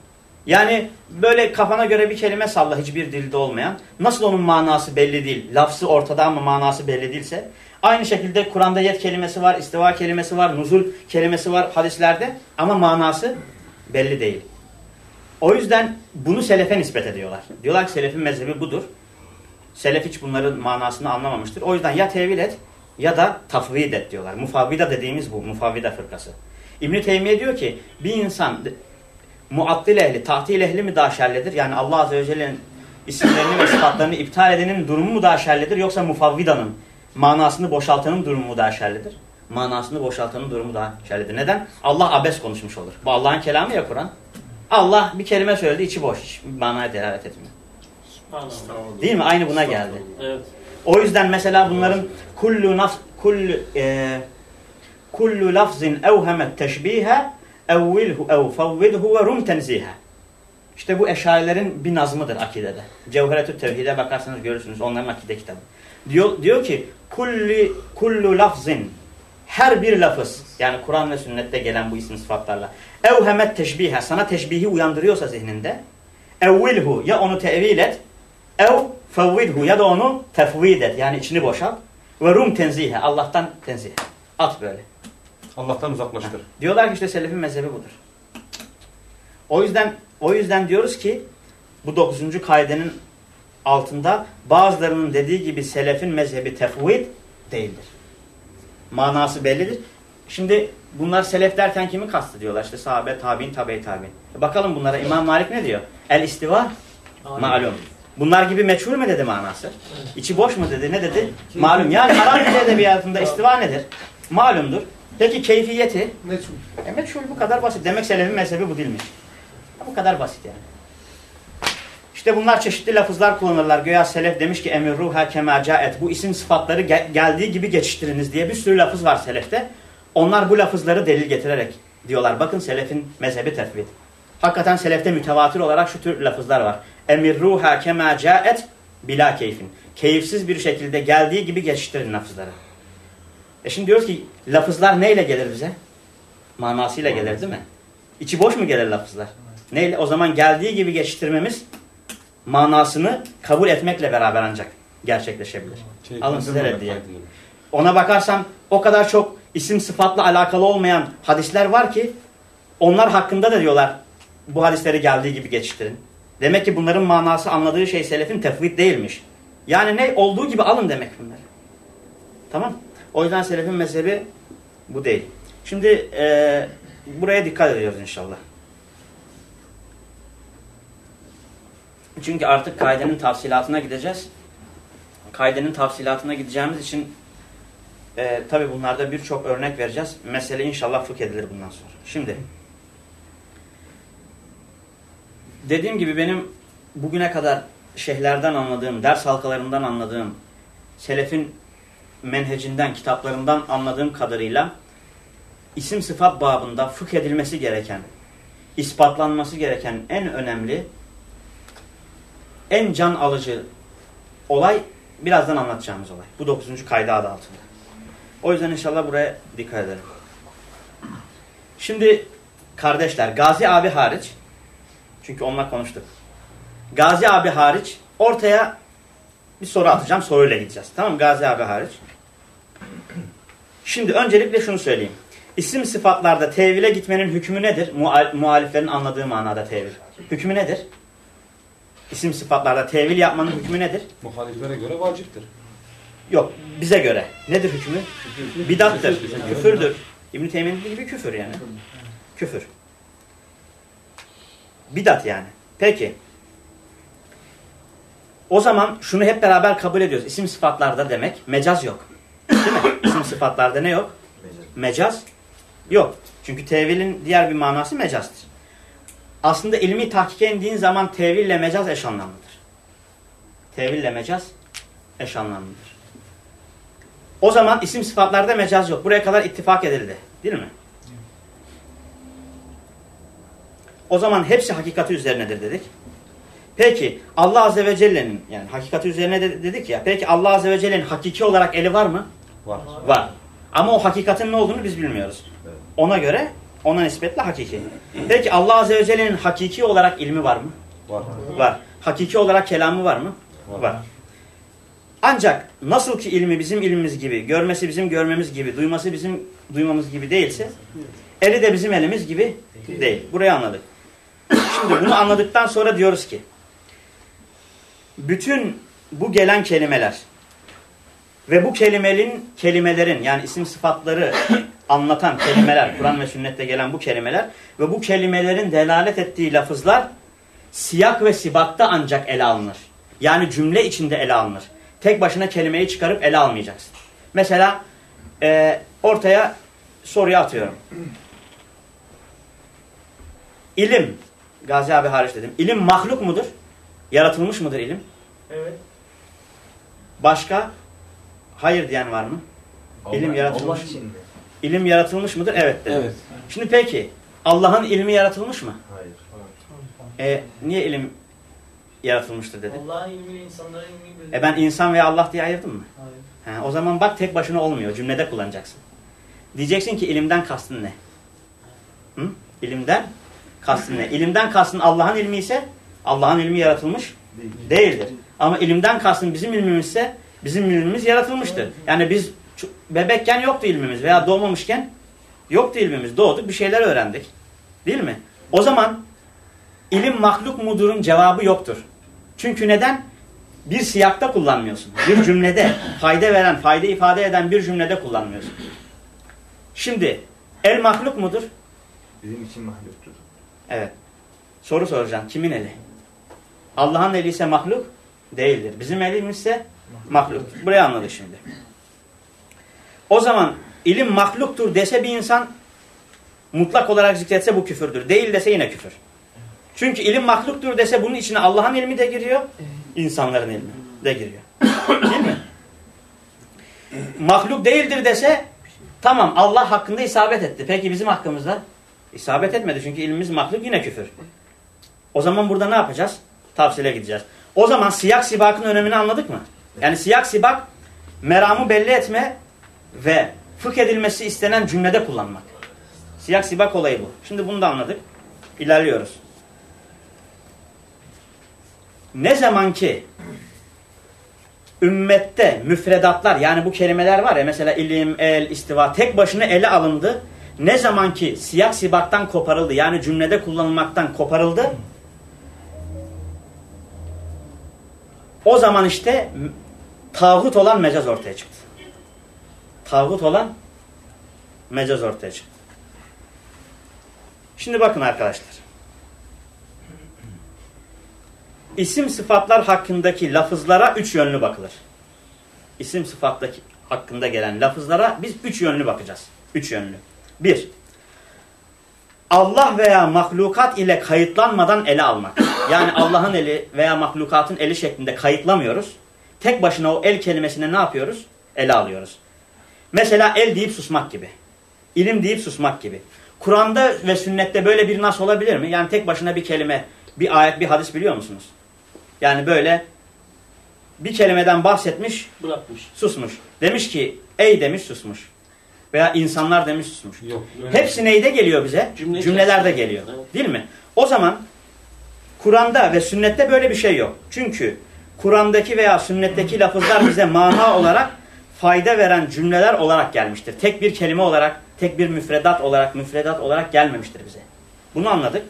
Yani böyle kafana göre bir kelime salla hiçbir dilde olmayan. Nasıl onun manası belli değil. Lafzı ortada ama manası belli değilse. Aynı şekilde Kur'an'da yet kelimesi var, istiva kelimesi var, nuzul kelimesi var hadislerde. Ama manası belli değil. O yüzden bunu selefe nispet ediyorlar. Diyorlar ki selefin mezhebi budur. Selef hiç bunların manasını anlamamıştır. O yüzden ya tevil et ya da tafvid et diyorlar. Mufavvida dediğimiz bu. Mufavvida fırkası. İbn-i Teymiye diyor ki bir insan muattil ehli, tahtil ehli mi daha şerlidir? Yani Allah Azze ve Celle'nin isimlerini ve sıfatlarını iptal edenin durumu mu daha şerlidir? Yoksa mufavvidanın manasını boşaltanın durumu mu daha şerlidir? Manasını boşaltanın durumu daha şerlidir. Neden? Allah abes konuşmuş olur. Bu Allah'ın kelamı ya Kur'an. Allah bir kelime söyledi içi boş. Hiç manaya delalet etmiyor. Değil mi? Aynı buna geldi. Evet. O yüzden mesela bunların kullu naf kullu e, kullu lafzin evhemet teşbihe evvilhu ev favvidhu ve rum tenzihe. İşte bu eşarilerin bir nazmıdır akidede. Cevheretü Tevhid'e bakarsanız görürsünüz onların akide kitabı. Diyor, diyor ki kulli, kullu lafzin her bir lafız yani Kur'an ve sünnette gelen bu isim sıfatlarla evhemet teşbihe sana teşbihi uyandırıyorsa zihninde evvilhu ya onu tevil et ev fevvidhu ya da onu tefvid et yani içini boşalt ve rum tenzihe Allah'tan tenzih at böyle. Allah'tan uzaklaştır. Diyorlar ki işte selefin mezhebi budur. O yüzden o yüzden diyoruz ki bu dokuzuncu kaidenin altında bazılarının dediği gibi selefin mezhebi tefvid değildir. Manası bellidir. Şimdi bunlar selef derken kimi kastediyorlar? İşte sahabe, tabi'in, tabi tabi'in. Bakalım bunlara İmam Malik ne diyor? El istiva malum. Bunlar gibi meçhul mü dedi manası? İçi boş mu dedi? Ne dedi? Malum. Yani Arap dili edebiyatında istiva nedir? Malumdur. Peki keyfiyeti? Meçhul. E meçhul bu kadar basit. Demek selefin mezhebi bu değilmiş. Bu kadar basit yani. İşte bunlar çeşitli lafızlar kullanırlar. Göya selef demiş ki emir ruha kema caet. Bu isim sıfatları gel- geldiği gibi geçiştiriniz diye bir sürü lafız var selefte. Onlar bu lafızları delil getirerek diyorlar. Bakın selefin mezhebi tefvid. Hakikaten selefte mütevatir olarak şu tür lafızlar var. Emir ruha kema caet Bila keyfin. Keyifsiz bir şekilde geldiği gibi geçiştirin lafızları. E şimdi diyoruz ki lafızlar neyle gelir bize? Manasıyla gelir değil mi? İçi boş mu gelir lafızlar? Neyle? O zaman geldiği gibi geçiştirmemiz manasını kabul etmekle beraber ancak gerçekleşebilir. Alın size reddiye. Ona bakarsam o kadar çok isim sıfatla alakalı olmayan hadisler var ki onlar hakkında da diyorlar bu hadisleri geldiği gibi geçiştirin. Demek ki bunların manası anladığı şey selefin tefvid değilmiş. Yani ne olduğu gibi alın demek bunları. Tamam. O yüzden selefin mezhebi bu değil. Şimdi e, buraya dikkat ediyoruz inşallah. Çünkü artık kaidenin tafsilatına gideceğiz. Kaidenin tafsilatına gideceğimiz için e, tabi bunlarda birçok örnek vereceğiz. Mesele inşallah fıkh edilir bundan sonra. Şimdi dediğim gibi benim bugüne kadar şeyhlerden anladığım, ders halkalarından anladığım, selefin menhecinden, kitaplarından anladığım kadarıyla isim sıfat babında fıkh edilmesi gereken, ispatlanması gereken en önemli, en can alıcı olay birazdan anlatacağımız olay. Bu 9. kayda adı altında. O yüzden inşallah buraya dikkat edelim. Şimdi kardeşler Gazi abi hariç çünkü onunla konuştuk. Gazi abi hariç ortaya bir soru atacağım. Soruyla gideceğiz. Tamam? Gazi abi hariç. Şimdi öncelikle şunu söyleyeyim. İsim sıfatlarda tevile gitmenin hükmü nedir? Mual muhaliflerin anladığı manada tevil. Hükmü nedir? İsim sıfatlarda tevil yapmanın hükmü nedir? Muhaliflere göre vaciptir. Yok. Bize göre. Nedir hükmü? Bidattır. Küfürdür. İbn-i Teymiye'nin gibi küfür yani. Küfür. Bidat yani. Peki. O zaman şunu hep beraber kabul ediyoruz. İsim sıfatlarda demek mecaz yok. Değil mi? İsim sıfatlarda ne yok? Mecaz yok. Çünkü tevilin diğer bir manası mecazdır. Aslında ilmi tahkike indiğin zaman teville mecaz eş anlamlıdır. Teville mecaz eş anlamlıdır. O zaman isim sıfatlarda mecaz yok. Buraya kadar ittifak edildi. Değil mi? O zaman hepsi hakikati üzerinedir dedik. Peki Allah Azze ve Celle'nin yani hakikati üzerine de dedik ya. Peki Allah Azze ve Celle'nin hakiki olarak eli var mı? Var. Var. Ama o hakikatin ne olduğunu biz bilmiyoruz. Ona göre ona nispetle hakiki. Peki Allah Azze ve Celle'nin hakiki olarak ilmi var mı? Var. Var. Hakiki olarak kelamı var mı? Var. Var. Ancak nasıl ki ilmi bizim ilmimiz gibi, görmesi bizim görmemiz gibi, duyması bizim duymamız gibi değilse, eli de bizim elimiz gibi değil. Burayı anladık. Şimdi bunu anladıktan sonra diyoruz ki, bütün bu gelen kelimeler ve bu kelimenin kelimelerin yani isim sıfatları anlatan kelimeler, Kur'an ve sünnette gelen bu kelimeler ve bu kelimelerin delalet ettiği lafızlar siyak ve sibakta ancak ele alınır. Yani cümle içinde ele alınır. Tek başına kelimeyi çıkarıp ele almayacaksın. Mesela e, ortaya soruyu atıyorum. İlim, Gazi abi hariç dedim. İlim mahluk mudur? Yaratılmış mıdır ilim? Evet. Başka? Hayır diyen var mı? İlim yaratılmış. İlim yaratılmış mıdır? Evet dedim. Evet. Şimdi peki Allah'ın ilmi yaratılmış mı? Hayır. E, niye ilim yaratılmıştır dedi? Allah'ın ilmiyle insanların ilmiyle E ben insan veya Allah diye ayırdım mı? Hayır. Ha, o zaman bak tek başına olmuyor. Cümlede kullanacaksın. Diyeceksin ki ilimden kastın ne? Hı? İlimden kastın ne? İlimden kastın Allah'ın ilmi ise Allah'ın ilmi yaratılmış değildir. Ama ilimden kastın bizim ilmimizse bizim ilmimiz yaratılmıştır. Yani biz bebekken yoktu ilmimiz veya doğmamışken yoktu ilmimiz. Doğduk bir şeyler öğrendik. Değil mi? O zaman ilim mahluk mudurun cevabı yoktur. Çünkü neden? Bir siyakta kullanmıyorsun. Bir cümlede fayda veren, fayda ifade eden bir cümlede kullanmıyorsun. Şimdi el mahluk mudur? Bizim için mahluktur. Evet. Soru soracağım. Kimin eli? Allah'ın eli ise mahluk değildir. Bizim elimiz ise mahluk. Burayı anladık şimdi. O zaman ilim mahluktur dese bir insan mutlak olarak zikretse bu küfürdür. Değil dese yine küfür. Çünkü ilim mahluktur dese bunun içine Allah'ın ilmi de giriyor, insanların ilmi de giriyor. Değil mi? Mahluk değildir dese tamam Allah hakkında isabet etti. Peki bizim hakkımızda? İsabet etmedi çünkü ilmimiz mahluk yine küfür. O zaman burada ne yapacağız? Tafsile gideceğiz. O zaman siyak sibakın önemini anladık mı? Yani siyak sibak meramı belli etme ve fıkh edilmesi istenen cümlede kullanmak. Siyak sibak olayı bu. Şimdi bunu da anladık. İlerliyoruz. Ne zaman ki ümmette müfredatlar yani bu kelimeler var ya mesela ilim, el, istiva tek başına ele alındı. Ne zaman ki siyak sibaktan koparıldı yani cümlede kullanılmaktan koparıldı. O zaman işte tağut olan mecaz ortaya çıktı. Tağut olan mecaz ortaya çıktı. Şimdi bakın arkadaşlar. İsim sıfatlar hakkındaki lafızlara üç yönlü bakılır. İsim sıfattaki hakkında gelen lafızlara biz üç yönlü bakacağız. Üç yönlü. Bir, Allah veya mahlukat ile kayıtlanmadan ele almak. Yani Allah'ın eli veya mahlukatın eli şeklinde kayıtlamıyoruz. Tek başına o el kelimesine ne yapıyoruz? Ele alıyoruz. Mesela el deyip susmak gibi. İlim deyip susmak gibi. Kur'an'da ve sünnette böyle bir nas olabilir mi? Yani tek başına bir kelime, bir ayet, bir hadis biliyor musunuz? Yani böyle bir kelimeden bahsetmiş, Bırakmış. susmuş. Demiş ki ey demiş susmuş. Veya insanlar demiş susmuş. Yok. Hepsi neyde geliyor bize? Cümle Cümlelerde geliyor. Evet. Değil mi? O zaman Kur'an'da ve sünnette böyle bir şey yok. Çünkü Kur'an'daki veya sünnetteki lafızlar bize mana olarak fayda veren cümleler olarak gelmiştir. Tek bir kelime olarak, tek bir müfredat olarak, müfredat olarak gelmemiştir bize. Bunu anladık.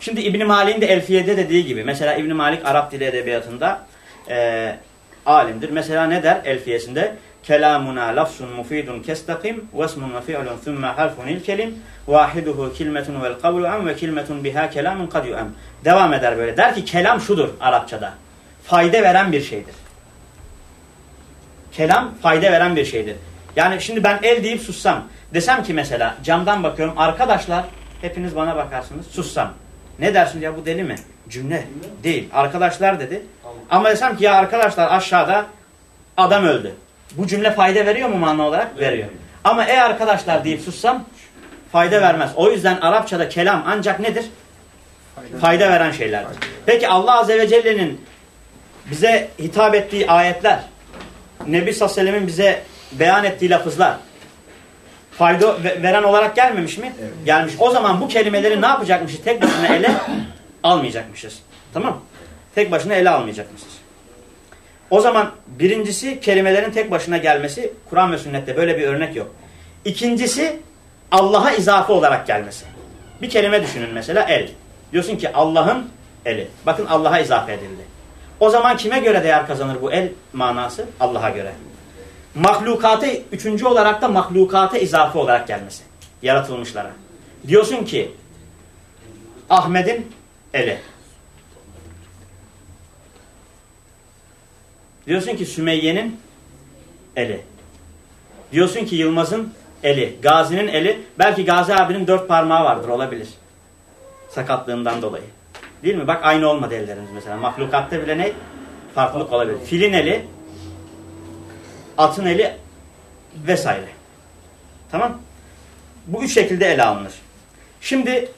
Şimdi İbn Malik'in de Elfiye'de dediği gibi mesela İbn Malik Arap dili edebiyatında eee alimdir. Mesela ne der Elfiyesinde? Kelamuna lafzun mufidun kestakim ve ismun ve fi'lun thumme harfun il kelim vahiduhu kilmetun vel kavlu am ve kilmetun biha kelamun kad yu'am. Devam eder böyle. Der ki kelam şudur Arapçada. Fayda veren bir şeydir. Kelam fayda veren bir şeydir. Yani şimdi ben el deyip sussam. Desem ki mesela camdan bakıyorum arkadaşlar hepiniz bana bakarsınız sussam. Ne dersin ya bu deli mi? Cümle değil. Arkadaşlar dedi. Ama desem ki ya arkadaşlar aşağıda adam öldü. Bu cümle fayda veriyor mu mana olarak? Veriyor. Ama ey arkadaşlar deyip sussam fayda vermez. O yüzden Arapçada kelam ancak nedir? Fayda veren şeylerdir. Peki Allah Azze ve Celle'nin bize hitap ettiği ayetler, Nebi sallallahu aleyhi ve sellem'in bize beyan ettiği lafızlar fayda ve- veren olarak gelmemiş mi? Gelmiş. O zaman bu kelimeleri ne yapacakmışız? Tek başına ele almayacakmışız. Tamam Tek başına ele almayacakmışız. O zaman birincisi kelimelerin tek başına gelmesi Kur'an ve sünnette böyle bir örnek yok. İkincisi Allah'a izafe olarak gelmesi. Bir kelime düşünün mesela el. Diyorsun ki Allah'ın eli. Bakın Allah'a izafe edildi. O zaman kime göre değer kazanır bu el manası? Allah'a göre. Mahlukatı üçüncü olarak da mahlukata izafe olarak gelmesi. Yaratılmışlara. Diyorsun ki Ahmet'in eli. Diyorsun ki Sümeyye'nin eli. Diyorsun ki Yılmaz'ın eli. Gazi'nin eli. Belki Gazi abinin dört parmağı vardır olabilir. Sakatlığından dolayı. Değil mi? Bak aynı olmadı ellerimiz mesela. Mahlukatta bile ne? Farklılık olabilir. Filin eli, atın eli vesaire. Tamam? Bu üç şekilde ele alınır. Şimdi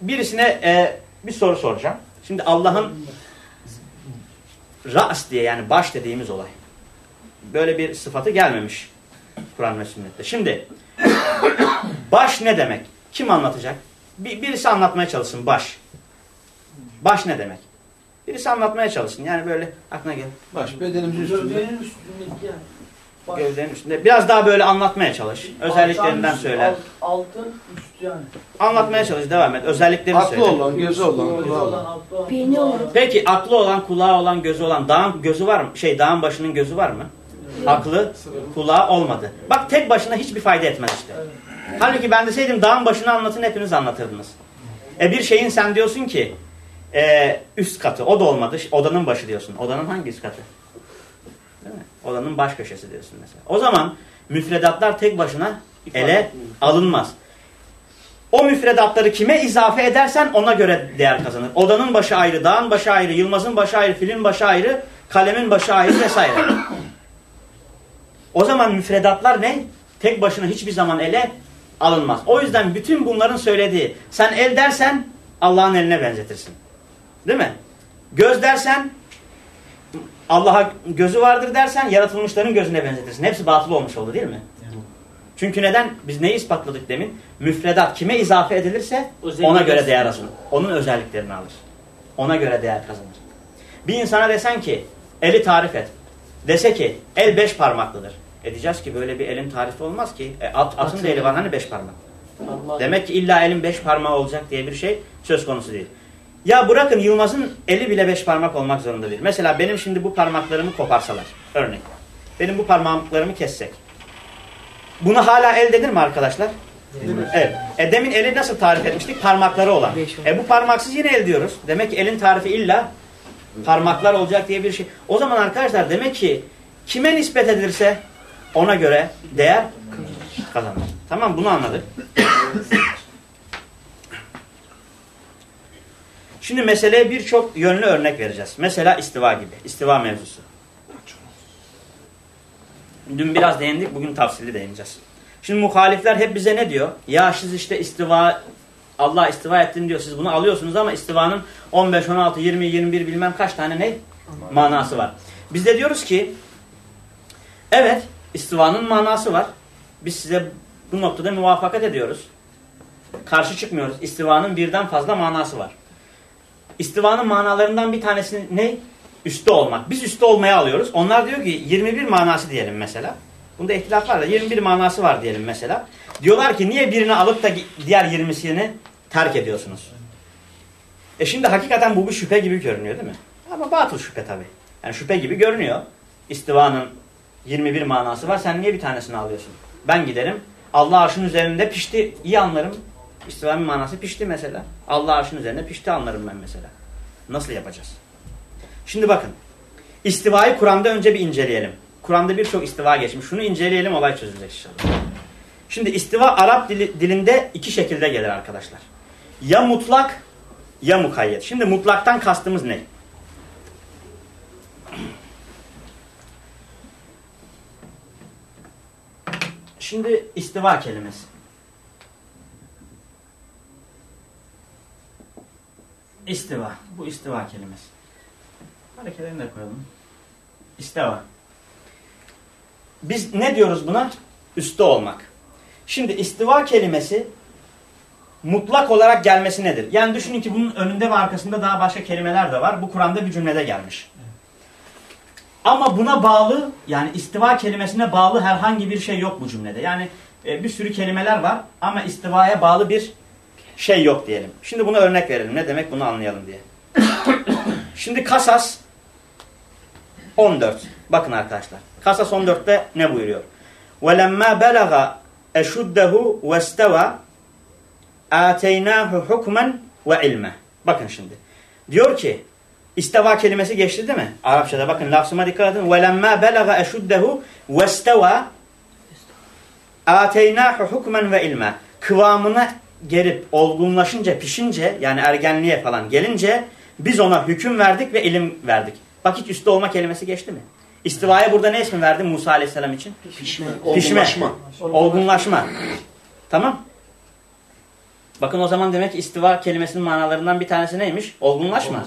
birisine e, bir soru soracağım. Şimdi Allah'ın Ra's diye yani baş dediğimiz olay. Böyle bir sıfatı gelmemiş Kur'an ve sünnette. Şimdi baş ne demek? Kim anlatacak? Bir, birisi anlatmaya çalışsın baş. Baş ne demek? Birisi anlatmaya çalışsın. Yani böyle aklına gel. Baş bedenimizin üstünde. Gövdenin üstündeki yani. Baş. Gövdenin üstünde. Biraz daha böyle anlatmaya çalış. Özelliklerinden üstü, söyle. alt- Altın üstü yani. Anlatmaya çalış. Devam et. Özelliklerini Aklı söyle. olan, gözü olan, Gözü kulağı olan, olan. Beyni. Peki aklı olan, kulağı olan, gözü olan dağın gözü var mı? Şey dağın başının gözü var mı? Aklı, kulağı olmadı. Bak tek başına hiçbir fayda etmez işte. Halbuki ben deseydim dağın başını anlatın hepiniz anlatırdınız. E bir şeyin sen diyorsun ki e, üst katı o da olmadı. Odanın başı diyorsun. Odanın hangi üst katı? Odanın baş köşesi diyorsun mesela. O zaman müfredatlar tek başına ele alınmaz. O müfredatları kime izafe edersen ona göre değer kazanır. Odanın başı ayrı, dağın başı ayrı, Yılmaz'ın başı ayrı, filin başı ayrı, kalemin başı ayrı vesaire. O zaman müfredatlar ne? Tek başına hiçbir zaman ele alınmaz. O yüzden bütün bunların söylediği, sen el dersen Allah'ın eline benzetirsin. Değil mi? Göz dersen Allah'a gözü vardır dersen yaratılmışların gözüne benzetirsin. Hepsi batıl olmuş oldu değil mi? Çünkü neden? Biz neyi ispatladık demin? Müfredat kime izafe edilirse ona göre değer alır. Onun özelliklerini alır. Ona göre değer kazanır. Bir insana desen ki eli tarif et. Dese ki el beş parmaklıdır. E diyeceğiz ki böyle bir elin tarifi olmaz ki. E, at, atın da eli var hani beş parmak. Allah Demek ki illa elin beş parmağı olacak diye bir şey söz konusu değil. Ya bırakın Yılmaz'ın eli bile beş parmak olmak zorunda değil. Mesela benim şimdi bu parmaklarımı koparsalar. Örnek. Benim bu parmaklarımı kessek. Buna hala el denir mi arkadaşlar? Evet. E demin eli nasıl tarif etmiştik? Parmakları olan. E bu parmaksız yine el diyoruz. Demek ki elin tarifi illa parmaklar olacak diye bir şey. O zaman arkadaşlar demek ki kime nispet edilirse ona göre değer kazanır. Tamam bunu anladık. Şimdi meseleye birçok yönlü örnek vereceğiz. Mesela istiva gibi. İstiva mevzusu. Dün biraz değindik, bugün tafsili değineceğiz. Şimdi muhalifler hep bize ne diyor? Ya siz işte istiva, Allah istiva ettin diyor. Siz bunu alıyorsunuz ama istivanın 15, 16, 20, 21 bilmem kaç tane ne? Manası var. Biz de diyoruz ki evet istivanın manası var. Biz size bu noktada muvaffakat ediyoruz. Karşı çıkmıyoruz. İstivanın birden fazla manası var. İstivanın manalarından bir tanesi ne? Üste olmak. Biz üste olmaya alıyoruz. Onlar diyor ki 21 manası diyelim mesela. Bunda ihtilaf var da 21 manası var diyelim mesela. Diyorlar ki niye birini alıp da diğer 20'sini terk ediyorsunuz? E şimdi hakikaten bu bir şüphe gibi görünüyor değil mi? Ama batıl şüphe tabi. Yani şüphe gibi görünüyor. İstivanın 21 manası var. Sen niye bir tanesini alıyorsun? Ben giderim. Allah arşın üzerinde pişti. iyi anlarım. İstivanın manası pişti mesela. Allah arşın üzerinde pişti anlarım ben mesela. Nasıl yapacağız? Şimdi bakın. İstivayı Kur'an'da önce bir inceleyelim. Kur'an'da birçok istiva geçmiş. Şunu inceleyelim olay çözülecek inşallah. Şimdi istiva Arap dili, dilinde iki şekilde gelir arkadaşlar. Ya mutlak ya mukayyet. Şimdi mutlaktan kastımız ne? Şimdi istiva kelimesi. İstiva. Bu istiva kelimesi. Hareketlerini de koyalım. İstiva. Biz ne diyoruz buna? Üste olmak. Şimdi istiva kelimesi mutlak olarak gelmesi nedir? Yani düşünün ki bunun önünde ve arkasında daha başka kelimeler de var. Bu Kur'an'da bir cümlede gelmiş. Ama buna bağlı yani istiva kelimesine bağlı herhangi bir şey yok bu cümlede. Yani e, bir sürü kelimeler var ama istivaya bağlı bir şey yok diyelim. Şimdi buna örnek verelim. Ne demek bunu anlayalım diye. Şimdi Kasas 14. Bakın arkadaşlar. Kasas 14'te ne buyuruyor? وَلَمَّا بَلَغَ اَشُدَّهُ وَاسْتَوَى آتَيْنَاهُ حُكْمًا وَعِلْمًا Bakın şimdi. Diyor ki İsteva kelimesi geçti değil mi? Arapçada bakın lafzıma dikkat edin. وَلَمَّا بَلَغَ اَشُدَّهُ وَاسْتَوَى آتَيْنَاهُ حُكْمًا وَعِلْمًا Kıvamına gelip olgunlaşınca, pişince yani ergenliğe falan gelince biz ona hüküm verdik ve ilim verdik. Bak hiç üstte olma kelimesi geçti mi? İstivaya burada ne ismi verdi Musa Aleyhisselam için? Pişme, Pişme. olgunlaşma. Olgunlaşma. Tamam. Bakın o zaman demek ki istiva kelimesinin manalarından bir tanesi neymiş? Olgunlaşma.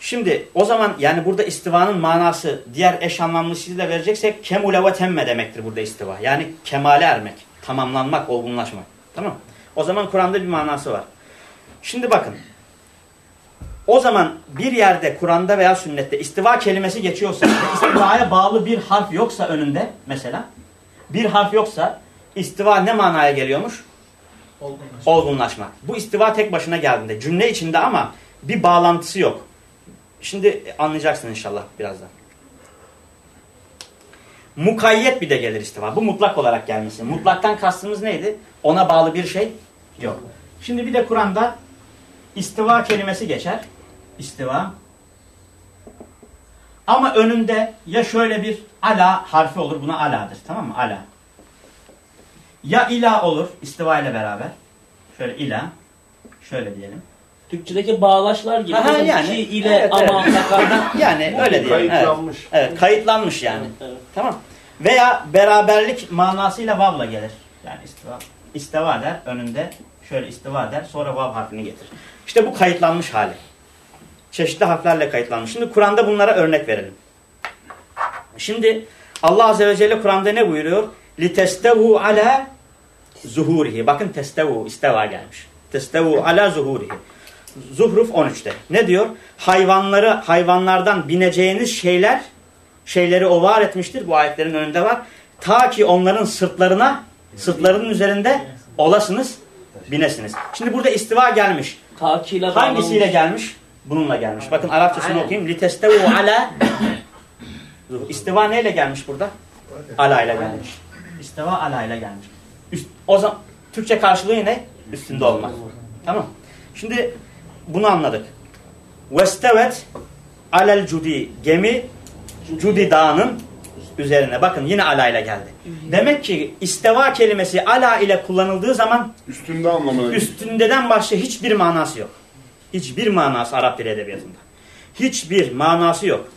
Şimdi o zaman yani burada istivanın manası diğer eş anlamlısıyla vereceksek kemule ve temme demektir burada istiva. Yani kemale ermek, tamamlanmak, olgunlaşmak. Tamam O zaman Kur'an'da bir manası var. Şimdi bakın. O zaman bir yerde Kur'an'da veya sünnette istiva kelimesi geçiyorsa istivaya bağlı bir harf yoksa önünde mesela bir harf yoksa istiva ne manaya geliyormuş? Olgunlaşma. Olgunlaşmak. Bu istiva tek başına geldiğinde cümle içinde ama bir bağlantısı yok. Şimdi anlayacaksın inşallah birazdan. Mukayyet bir de gelir istiva. Bu mutlak olarak gelmesi. Mutlaktan kastımız neydi? Ona bağlı bir şey yok. Şimdi bir de Kur'an'da istiva kelimesi geçer. İstiva. Ama önünde ya şöyle bir ala harfi olur. Buna aladır. Tamam mı? Ala. Ya ila olur istiva ile beraber. Şöyle ila. Şöyle diyelim. Türkçedeki bağlaçlar gibi. Aha, Mesela yani. ki ile Evet, ama evet. fakat. Yani öyle diyelim. Evet. Kayıtlanmış. evet. Kayıtlanmış yani. Evet. Tamam. Veya beraberlik manasıyla vavla gelir. Yani istiva, istiva der önünde şöyle istiva der sonra vav harfini getir. İşte bu kayıtlanmış hali. çeşitli harflerle kayıtlanmış. Şimdi Kur'an'da bunlara örnek verelim. Şimdi Allah Azze ve Celle Kur'an'da ne buyuruyor? لِتَسْتَوُوا ala zuhurihi. Bakın testevu, isteva gelmiş. Testevu ala zuhurihi. Zuhruf 13'te. Ne diyor? Hayvanları, hayvanlardan bineceğiniz şeyler, şeyleri o var etmiştir. Bu ayetlerin önünde var. Ta ki onların sırtlarına, sırtlarının üzerinde olasınız, binesiniz. Şimdi burada istiva gelmiş. Takiyle Hangisiyle gelmiş? Bununla gelmiş. Bakın Arapçasını okuyayım. Litestevu ala İstiva neyle gelmiş burada? Ala ile gelmiş. İstiva ala ile gelmiş. Üst, o zaman Türkçe karşılığı ne? Üstünde olmak. Tamam. Şimdi bunu anladık. Vestevet alel cudi. Gemi Cudi Dağı'nın üzerine. Bakın yine ala ile geldi. Demek ki isteva kelimesi ala ile kullanıldığı zaman Üstünde anlamına üstündeden başka hiçbir manası yok. Hiçbir manası Arap dili edebiyatında. Hiçbir manası yok.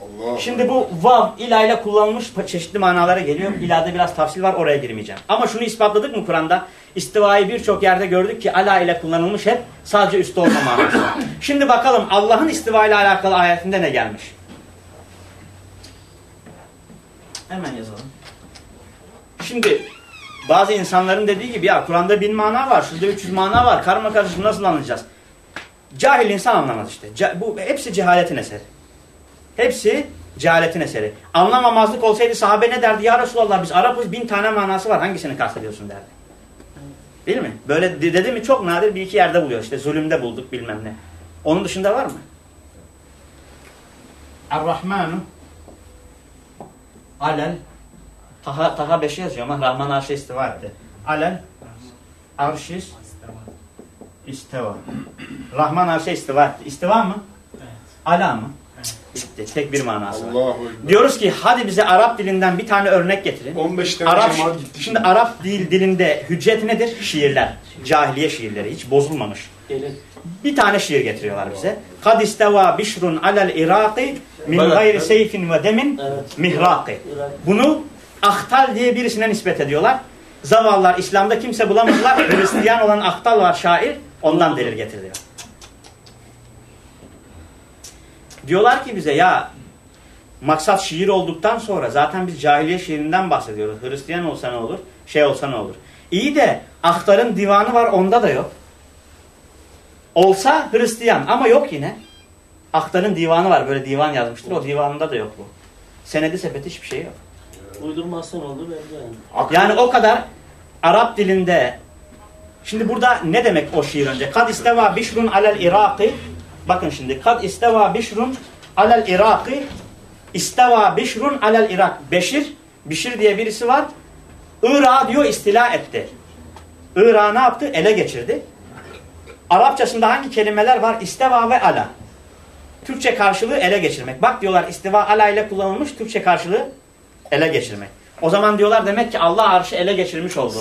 Allah. Şimdi bu vav ila ile kullanılmış çeşitli manalara geliyor. İlada biraz tafsil var oraya girmeyeceğim. Ama şunu ispatladık mı Kur'an'da? İstivayı birçok yerde gördük ki ala ile kullanılmış hep sadece üstte olma manası. Şimdi bakalım Allah'ın istiva ile alakalı ayetinde ne gelmiş? Hemen yazalım. Şimdi bazı insanların dediği gibi ya Kur'an'da bin mana var, şurada 300 mana var. Karma karışık nasıl anlayacağız? Cahil insan anlamaz işte. Ce- bu hepsi cehaletin eseri. Hepsi cehaletin eseri. Anlamamazlık olsaydı sahabe ne derdi? Ya Resulallah biz Arapız bin tane manası var. Hangisini kastediyorsun derdi. Değil mi? Böyle de- dedi mi çok nadir bir iki yerde buluyor. İşte zulümde bulduk bilmem ne. Onun dışında var mı? Er-Rahmanu alel Taha, Taha 5 yazıyor ama Rahman arşa istiva etti. Alel arşis istiva. Rahman arşa istiva etti. İstiva mı? Ala mı? Bitti. Tek bir manası var. Diyoruz ki hadi bize Arap dilinden bir tane örnek getirin. 15 tane Arap, gitti. şimdi Arap dil dilinde hüccet nedir? Şiirler. Cahiliye şiirleri. Hiç bozulmamış. Gelin. Bir tane şiir getiriyorlar bize. Kad isteva bişrun alel iraqi min gayri seyfin ve demin mihraqi. Bunu Ahtal diye birisine nispet ediyorlar. Zavallılar İslam'da kimse bulamadılar. Hristiyan olan Ahtal var şair. Ondan delil getiriliyor. Diyorlar ki bize ya maksat şiir olduktan sonra zaten biz cahiliye şiirinden bahsediyoruz. Hristiyan olsa ne olur? Şey olsa ne olur? İyi de Ahtar'ın divanı var onda da yok. Olsa Hristiyan ama yok yine. Ahtar'ın divanı var böyle divan yazmıştır. O divanında da yok bu. Senedi sepeti hiçbir şey yok. Uydurmazsan olur belli yani. Yani o kadar Arap dilinde Şimdi burada ne demek o şiir önce? Kad isteva bişrun alel iraki Bakın şimdi. Kad isteva bişrun alel iraki İsteva bişrun alel Irak. Beşir, Bişir diye birisi var. Irak'ı diyor istila etti. Irak'ı ne yaptı? Ele geçirdi. Arapçasında hangi kelimeler var? İsteva ve ala. Türkçe karşılığı ele geçirmek. Bak diyorlar istiva ala ile kullanılmış Türkçe karşılığı ele geçirmek. O zaman diyorlar demek ki Allah arşı ele geçirmiş oldu.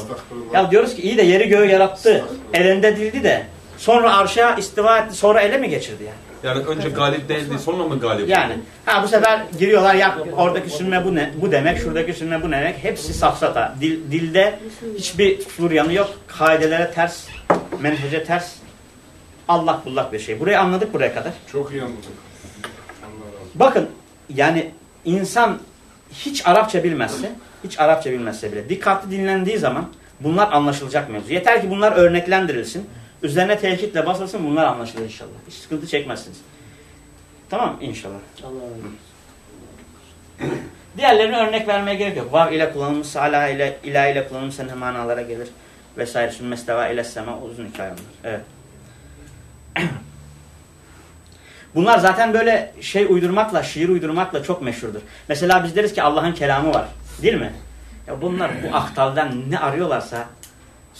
Ya diyoruz ki iyi de yeri göğü yarattı. Elinde dildi de. Sonra arşa istiva etti. Sonra ele mi geçirdi yani? Yani önce galip değildi sonra mı galip? Yani ha bu sefer giriyorlar ya oradaki sünme bu ne? Bu demek, şuradaki sünme bu ne demek? Hepsi safsata. Dil, dilde hiçbir tutulur yanı yok. Kaidelere ters, menhece ters. Allah bullak bir şey. Burayı anladık buraya kadar. Çok iyi olsun. Bakın yani insan hiç Arapça bilmezse, hiç Arapça bilmezse bile dikkatli dinlendiği zaman bunlar anlaşılacak mevzu. Yeter ki bunlar örneklendirilsin. Üzerine tekitle basılsın bunlar anlaşılır inşallah. Hiç sıkıntı çekmezsiniz. Tamam inşallah. Allah. Diğerlerine örnek vermeye gerek yok. Vav ile kullanılmışsa, ala ile, ila ile kullanılmışsa ne manalara gelir? Vesaire. Sümmesteva ile sema uzun hikaye bunlar. Evet. Bunlar zaten böyle şey uydurmakla, şiir uydurmakla çok meşhurdur. Mesela biz deriz ki Allah'ın kelamı var. Değil mi? Ya bunlar bu aktaldan ne arıyorlarsa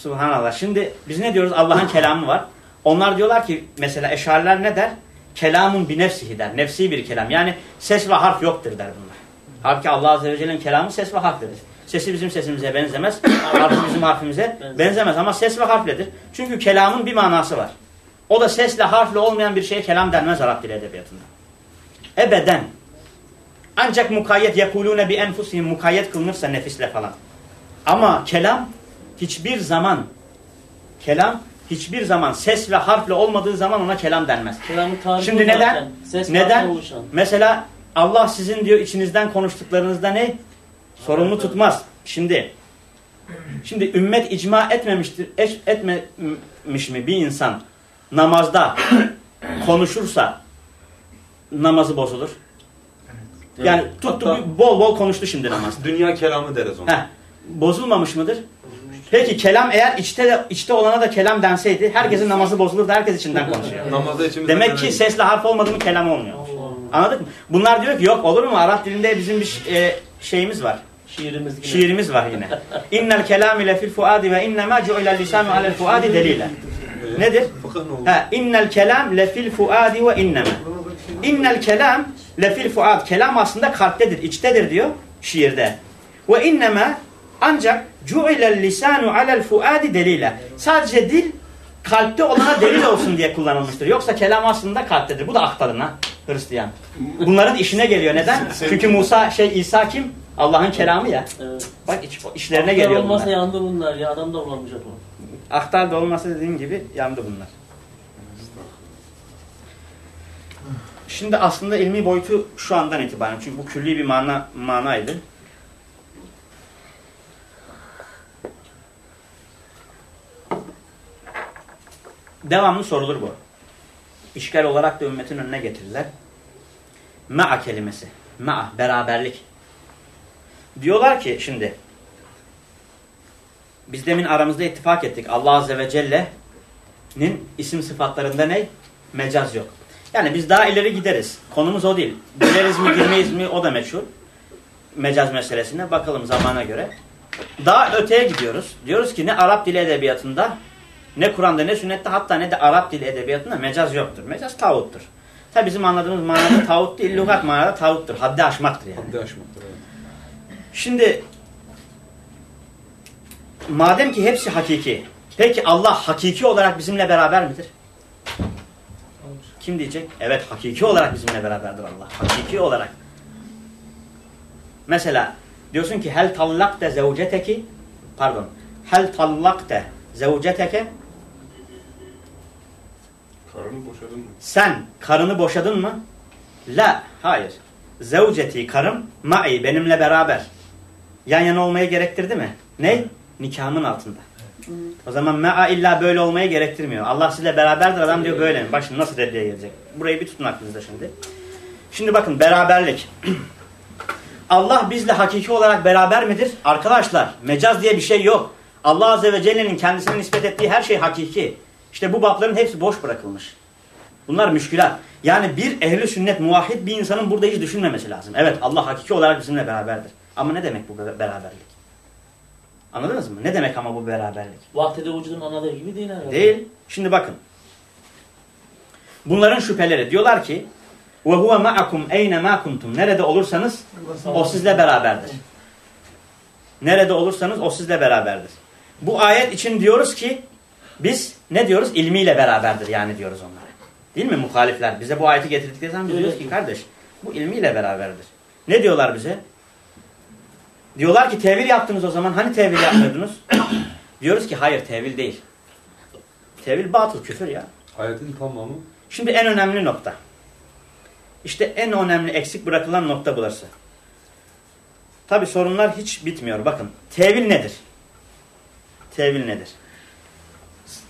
Subhanallah. Şimdi biz ne diyoruz? Allah'ın kelamı var. Onlar diyorlar ki mesela eşariler ne der? Kelamun bir nefsihi der. Nefsi bir kelam. Yani ses ve harf yoktur der bunlar. Halbuki Allah Azze ve Celle'nin kelamı ses ve harfledir. Sesi bizim sesimize benzemez. Harfi bizim harfimize benzemez ama ses ve harfledir. Çünkü kelamın bir manası var. O da sesle harfle olmayan bir şeye kelam denmez Arap dili edebiyatında. Ebeden. Ancak mukayyet yekulune bi enfusihim mukayyet kılınırsa nefisle falan. Ama kelam hiçbir zaman kelam hiçbir zaman ses ve harfle olmadığı zaman ona kelam denmez. Şimdi zaten. neden? Ses Neden? oluşan. Mesela Allah sizin diyor içinizden konuştuklarınızda ne? Sorumlu tutmaz. Şimdi şimdi ümmet icma etmemiştir, etmemiş mi bir insan namazda konuşursa namazı bozulur. Yani tuttu Hatta- bol bol konuştu şimdi namazda. Dünya kelamı deriz ona. Heh, bozulmamış mıdır? Peki kelam eğer içte de, içte olana da kelam denseydi herkesin namazı bozulurdu. Herkes içinden konuşuyor. Namazda içimizde Demek ki sesle harf olmadı mı kelam olmuyor. Anladık mı? Bunlar diyor ki yok olur mu? Arap dilinde bizim bir e, şeyimiz var. Şiirimiz gibi. Şiirimiz var yine. İnnel kelam ile fil fuadi ve innema cu'ilel lisanu alel fuadi delile. Nedir? Fıkıh ne oldu? Ha, innel kelam le fil fuadi ve innema. İnnel kelam le fil fuad. Kelam aslında kalptedir, içtedir diyor şiirde. Ve innema ancak cu'ilel lisanu alel fuadi delile. Sadece dil kalpte olana delil olsun diye kullanılmıştır. Yoksa kelam aslında kalptedir. Bu da aktarın ha Hristiyan. Bunların işine geliyor. Neden? Çünkü Musa şey İsa kim? Allah'ın kelamı ya. Evet. Bak iç, işlerine Aktar geliyor olmasa bunlar. yandı bunlar ya. Adam da bulamayacak onu. Aktar da olmasa dediğim gibi yandı bunlar. Şimdi aslında ilmi boyutu şu andan itibaren. Çünkü bu külli bir mana manaydı. Devamlı sorulur bu. İşgal olarak da ümmetin önüne getirirler. Ma'a kelimesi. Ma'a, beraberlik. Diyorlar ki şimdi biz demin aramızda ittifak ettik. Allah Azze ve Celle'nin isim sıfatlarında ne? Mecaz yok. Yani biz daha ileri gideriz. Konumuz o değil. Gireriz mi girmeyiz mi o da meçhul. Mecaz meselesine bakalım zamana göre. Daha öteye gidiyoruz. Diyoruz ki ne Arap dili edebiyatında ne Kur'an'da ne sünnette hatta ne de Arap dili edebiyatında mecaz yoktur. Mecaz tağuttur. Tabi bizim anladığımız manada tağut değil, lügat manada tağuttur. Haddi aşmaktır yani. Haddi aşmaktır. evet. Şimdi madem ki hepsi hakiki, peki Allah hakiki olarak bizimle beraber midir? Kim diyecek? Evet hakiki olarak bizimle beraberdir Allah. Hakiki olarak. Mesela diyorsun ki hel tallakte zevceteki pardon hel tallakte zevceteke Karını boşadın mı? sen karını boşadın mı? La, hayır. Zevceti karım ma'i benimle beraber. Yan yana olmayı gerektirdi mi? Ne? Nikahımın altında. O zaman ma'a illa böyle olmayı gerektirmiyor. Allah sizle beraberdir adam diyor böyle mi? Bak şimdi nasıl reddiye gelecek? Burayı bir tutun aklınızda şimdi. Şimdi bakın beraberlik. Allah bizle hakiki olarak beraber midir? Arkadaşlar mecaz diye bir şey yok. Allah Azze ve Celle'nin kendisine nispet ettiği her şey hakiki. İşte bu babların hepsi boş bırakılmış. Bunlar müşkülat. Yani bir ehli sünnet muvahhid bir insanın burada hiç düşünmemesi lazım. Evet Allah hakiki olarak bizimle beraberdir. Ama ne demek bu be- beraberlik? Anladınız mı? Ne demek ama bu beraberlik? Vahdede vücudun anladığı gibi değil herhalde. Değil. Şimdi bakın. Bunların şüpheleri. Diyorlar ki ve huve ma'akum eyne ma kuntum. Nerede olursanız o sizle beraberdir. Nerede olursanız o sizle beraberdir. Bu ayet için diyoruz ki biz ne diyoruz? İlmiyle beraberdir yani diyoruz onlara. Değil mi muhalifler? Bize bu ayeti getirdikleri zaman Evet. diyoruz ki kardeş bu ilmiyle beraberdir. Ne diyorlar bize? Diyorlar ki tevil yaptınız o zaman. Hani tevil yapmıyordunuz? diyoruz ki hayır tevil değil. Tevil batıl küfür ya. Ayetin tamamı Şimdi en önemli nokta. İşte en önemli eksik bırakılan nokta burası. Tabi sorunlar hiç bitmiyor. Bakın tevil nedir? Tevil nedir?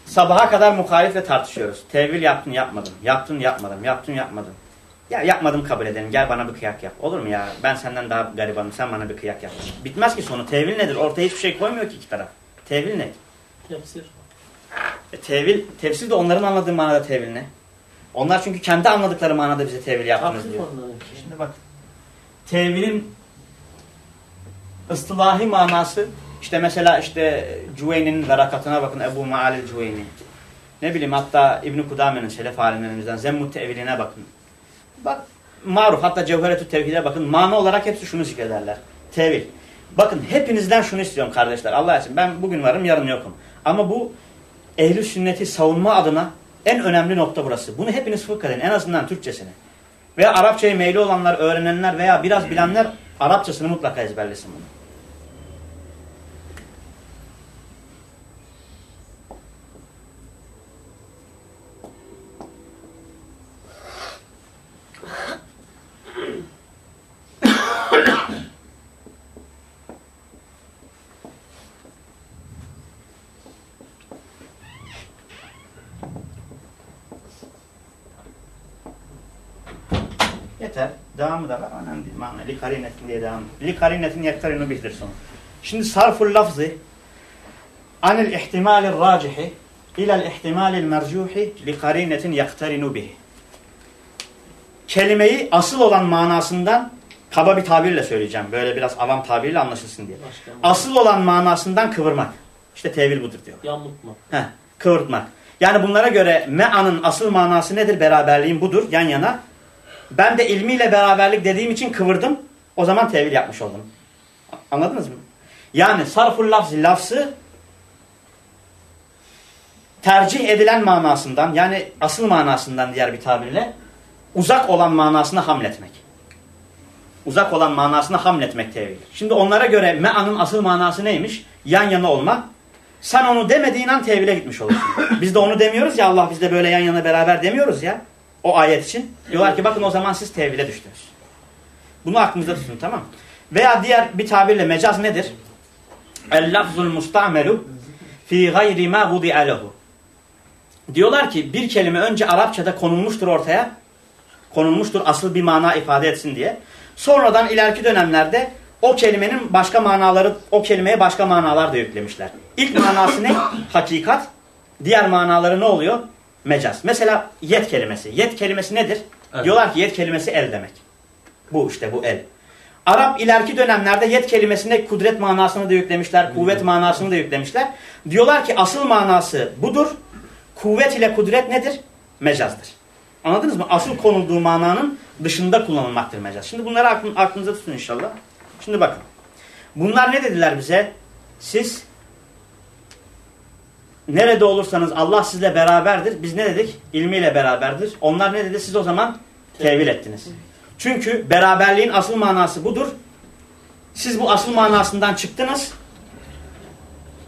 Sabaha kadar muhalifle tartışıyoruz. Tevil yaptın yapmadın. Yaptın yapmadım. Yaptın yapmadın. Ya yapmadım kabul edelim. Gel bana bir kıyak yap. Olur mu ya? Ben senden daha garibanım. Sen bana bir kıyak yap. Bitmez ki sonu. Tevil nedir? Ortaya hiçbir şey koymuyor ki iki taraf. Tevil ne? Tefsir. E, tevil, tefsir de onların anladığı manada tevil ne? Onlar çünkü kendi anladıkları manada bize tevil yaptınız Hakkı diyor. Şimdi bak. Tevilin ıstılahi manası işte mesela işte Cüveyni'nin verakatına bakın Ebu Maalil Cüveyni. Ne bileyim hatta İbn-i Kudame'nin selef alimlerimizden Zemmut teviline bakın. Bak maruf hatta Cevheretü Tevhid'e bakın. Mana olarak hepsi şunu zikrederler. Tevil. Bakın hepinizden şunu istiyorum kardeşler. Allah için ben bugün varım yarın yokum. Ama bu ehli sünneti savunma adına en önemli nokta burası. Bunu hepiniz fıkh edin. En azından Türkçesini. Veya Arapçayı meyli olanlar, öğrenenler veya biraz bilenler Arapçasını mutlaka ezberlesin bunu. Yeter. Devamı da var. Önemli değil. Mâne. Likarinetin diye devam. Likarinetin yektarinu bihdir sonu. Şimdi sarful lafzı anil ihtimalil racihi ilel ihtimalil mercuhi likarinetin yektarinu bihi. Kelimeyi asıl olan manasından kaba bir tabirle söyleyeceğim. Böyle biraz avam tabirle anlaşılsın diye. Asıl olan manasından kıvırmak. İşte tevil budur diyor. Yamutma. Heh, kıvırtmak. Yani bunlara göre me'anın asıl manası nedir? Beraberliğin budur yan yana. Ben de ilmiyle beraberlik dediğim için kıvırdım. O zaman tevil yapmış oldum. Anladınız mı? Yani sarful lafzı lafzı tercih edilen manasından yani asıl manasından diğer bir tabirle uzak olan manasına hamletmek. Uzak olan manasına hamletmek tevil. Şimdi onlara göre me'anın asıl manası neymiş? Yan yana olma. Sen onu demediğin an tevhile gitmiş olursun. Biz de onu demiyoruz ya Allah biz de böyle yan yana beraber demiyoruz ya. O ayet için. Diyorlar ki bakın o zaman siz tevhile düştünüz. Bunu aklınızda tutun tamam Veya diğer bir tabirle mecaz nedir? El-lafzul mustamelu fi gayri ma vudi'a lehu. Diyorlar ki bir kelime önce Arapçada konulmuştur ortaya. Konulmuştur asıl bir mana ifade etsin diye. Sonradan ileriki dönemlerde o kelimenin başka manaları, o kelimeye başka manalar da yüklemişler. İlk manası ne? Hakikat. Diğer manaları ne oluyor? Mecaz. Mesela yet kelimesi. Yet kelimesi nedir? Evet. Diyorlar ki yet kelimesi el demek. Bu işte bu el. Arap ileriki dönemlerde yet kelimesine kudret manasını da yüklemişler, kuvvet manasını da yüklemişler. Diyorlar ki asıl manası budur. Kuvvet ile kudret nedir? Mecazdır. Anladınız mı? Asıl konulduğu mananın dışında kullanılmaktır mecaz. Şimdi bunları aklın, aklınıza tutun inşallah. Şimdi bakın. Bunlar ne dediler bize? Siz nerede olursanız Allah sizle beraberdir. Biz ne dedik? İlmiyle beraberdir. Onlar ne dedi? Siz o zaman tevil ettiniz. Çünkü beraberliğin asıl manası budur. Siz bu asıl manasından çıktınız.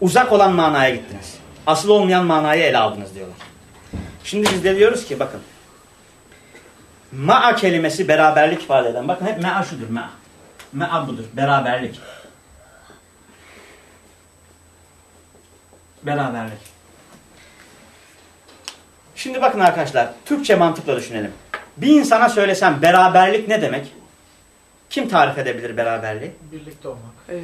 Uzak olan manaya gittiniz. Asıl olmayan manayı ele aldınız diyorlar. Şimdi biz de diyoruz ki bakın. Ma'a kelimesi beraberlik ifade eden. Bakın hep me'a şudur me'a. Me'a budur. Beraberlik. Beraberlik. Şimdi bakın arkadaşlar. Türkçe mantıkla düşünelim. Bir insana söylesem beraberlik ne demek? Kim tarif edebilir beraberliği? Birlikte olmak. Evet.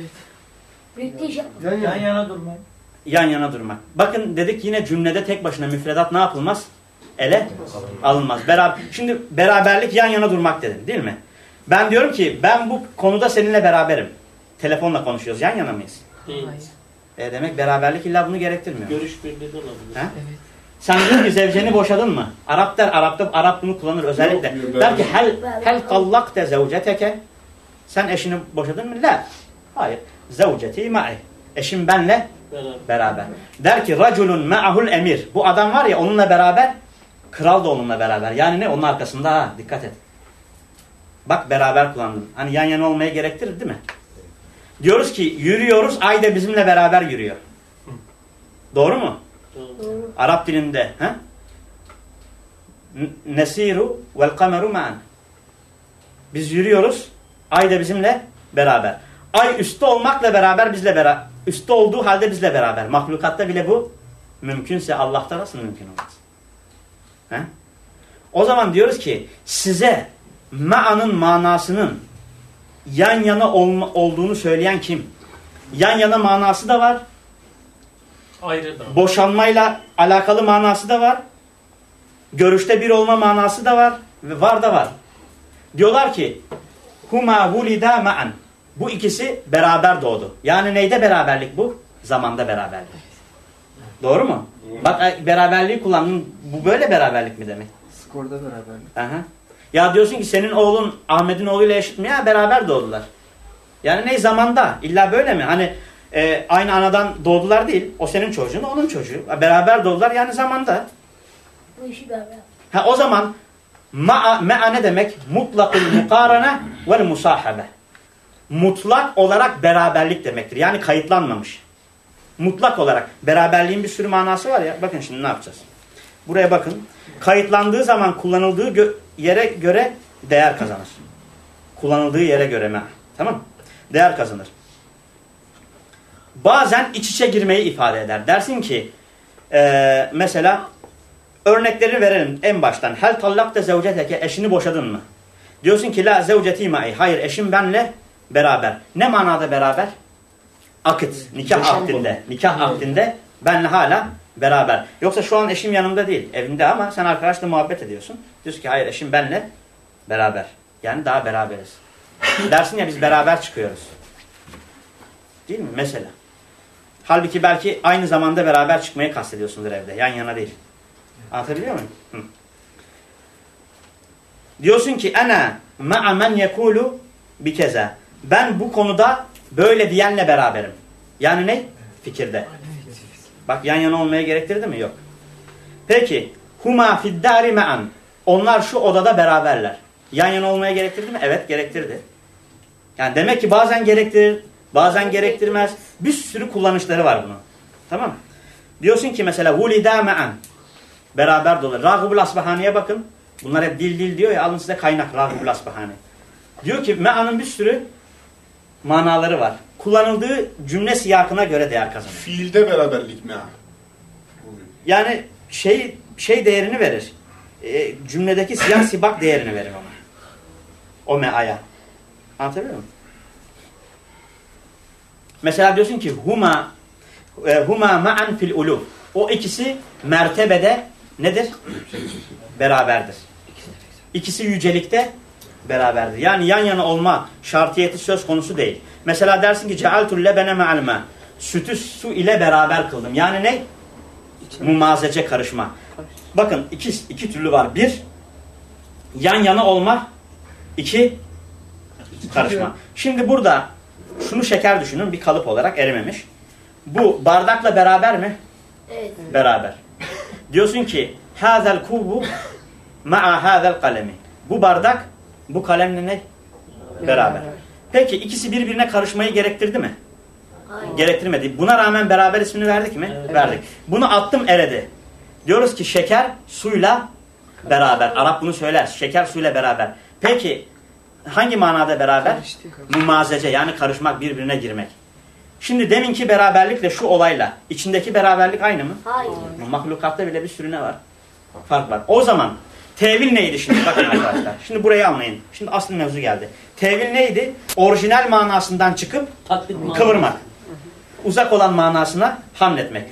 Birlikte iş yapmak. Yan Yan yana. yana durmak. Yan yana durmak. Bakın dedik yine cümlede tek başına müfredat ne yapılmaz? Ele alınmaz. Beraber, şimdi beraberlik yan yana durmak dedim değil mi? Ben diyorum ki ben bu konuda seninle beraberim. Telefonla konuşuyoruz. Yan yana mıyız? Değil. E demek beraberlik illa bunu gerektirmiyor. Görüş birliği de olabilir. He? Sen diyor ki zevceni boşadın mı? Arap der, Arap'ta Arap bunu kullanır özellikle. Yok, yok, der ki hel hel kallakte zevceteke. Sen eşini boşadın mı? La. Hayır. Zevceti ma'i. Eşim benle Beraber. beraber. Der ki raculun ma'ahul emir. Bu adam var ya onunla beraber kral da onunla beraber. Yani ne? Onun arkasında ha dikkat et. Bak beraber kullandım. Hani yan yana olmaya gerektirir değil mi? Diyoruz ki yürüyoruz ay da bizimle beraber yürüyor. Doğru mu? Doğru. Arap dilinde. He? Nesiru vel kameru ma'an. Biz yürüyoruz. Ay da bizimle beraber. Ay üstte olmakla beraber bizle beraber. Üstte olduğu halde bizle beraber. Mahlukatta bile bu mümkünse Allah'ta nasıl mümkün olmaz? He? O zaman diyoruz ki size ma'anın manasının yan yana olma, olduğunu söyleyen kim? Yan yana manası da var. Ayrı da. Boşanmayla alakalı manası da var. Görüşte bir olma manası da var. Ve var da var. Diyorlar ki huma vulida ma'an. Bu ikisi beraber doğdu. Yani neyde beraberlik bu? Zamanda beraberlik. Doğru mu? Bak beraberliği kullandın. Bu böyle beraberlik mi demek? Skorda beraberlik. Aha. Ya diyorsun ki senin oğlun Ahmet'in oğluyla eşit mi? Ya beraber doğdular. Yani ne zamanda? İlla böyle mi? Hani e, aynı anadan doğdular değil. O senin çocuğun, onun çocuğu. Beraber doğdular yani zamanda. Bu işi beraber. Ha o zaman ma'a, me'a ne demek? Mutlakul mukarene vel musahabe. Mutlak olarak beraberlik demektir. Yani kayıtlanmamış. Mutlak olarak. Beraberliğin bir sürü manası var ya. Bakın şimdi ne yapacağız? Buraya bakın. Kayıtlandığı zaman kullanıldığı gö- yere göre değer kazanır. Kullanıldığı yere göre me'a. Tamam mı? Değer kazanır. Bazen iç içe girmeyi ifade eder. Dersin ki eee, mesela örnekleri verelim en baştan. Hel tallakte zevceteke eşini boşadın mı? Diyorsun ki la zevceti ma'i. Hayır eşim benle beraber. Ne manada beraber? Akit. Nikah Yaşam akdinde. Nikah akdinde benle hala beraber. Yoksa şu an eşim yanımda değil. Evinde ama sen arkadaşla muhabbet ediyorsun. Diyorsun ki hayır eşim benle beraber. Yani daha beraberiz. Dersin ya biz beraber çıkıyoruz. Değil mi? Mesela. Halbuki belki aynı zamanda beraber çıkmayı kastediyorsundur evde. Yan yana değil. Anlatabiliyor muyum? Hı. Diyorsun ki ana ma'a men yekulu bi keza. Ben bu konuda böyle diyenle beraberim. Yani ne? Fikirde. Bak yan yana olmaya gerektirdi mi? Yok. Peki huma fiddari ma'an. Onlar şu odada beraberler. Yan yana olmaya gerektirdi mi? Evet gerektirdi. Yani demek ki bazen gerektirir, bazen gerektirmez. Bir sürü kullanışları var bunun. Tamam mı? Diyorsun ki mesela vulida ma'an. Beraber dolu. Rahubul Asbahani'ye bakın. Bunlar hep dil dil diyor ya alın size kaynak Rahubul Asbahani. Diyor ki me'anın bir sürü manaları var. Kullanıldığı cümle siyakına göre değer kazanır. Fiilde beraberlik mi? Yani şey şey değerini verir. E, cümledeki siyah sibak değerini verir ona. O me'aya. Anlatabiliyor muyum? Mesela diyorsun ki huma e, huma ma'an fil ulu. O ikisi mertebede nedir? Beraberdir. İkisi yücelikte beraberdir. Yani yan yana olma şartiyeti söz konusu değil. Mesela dersin ki cealtul lebene me'al ma. Sütü su ile beraber kıldım. Yani ne? Mumazece karışma. Bakın iki, iki türlü var. Bir, yan yana olma. iki karışma. Şimdi burada şunu şeker düşünün bir kalıp olarak erimemiş. Bu bardakla beraber mi? Evet. Beraber. Diyorsun ki hazel kubu ma'a hazel kalemi. Bu bardak bu kalemle ne? Beraber. Peki ikisi birbirine karışmayı gerektirdi mi? Hayır. Gerektirmedi. Buna rağmen beraber ismini verdik mi? Evet. Verdik. Bunu attım eredi. Diyoruz ki şeker suyla beraber. Arap bunu söyler. Şeker suyla beraber. Peki hangi manada beraber? Mumazece yani karışmak birbirine girmek. Şimdi deminki beraberlikle şu olayla içindeki beraberlik aynı mı? Hayır. Mahlukatta bile bir sürü ne var? Fark var. O zaman tevil neydi şimdi? Bakın arkadaşlar. Şimdi burayı anlayın. Şimdi asıl mevzu geldi. Tevil neydi? Orijinal manasından çıkıp Taklit kıvırmak. Uzak olan manasına hamletmek.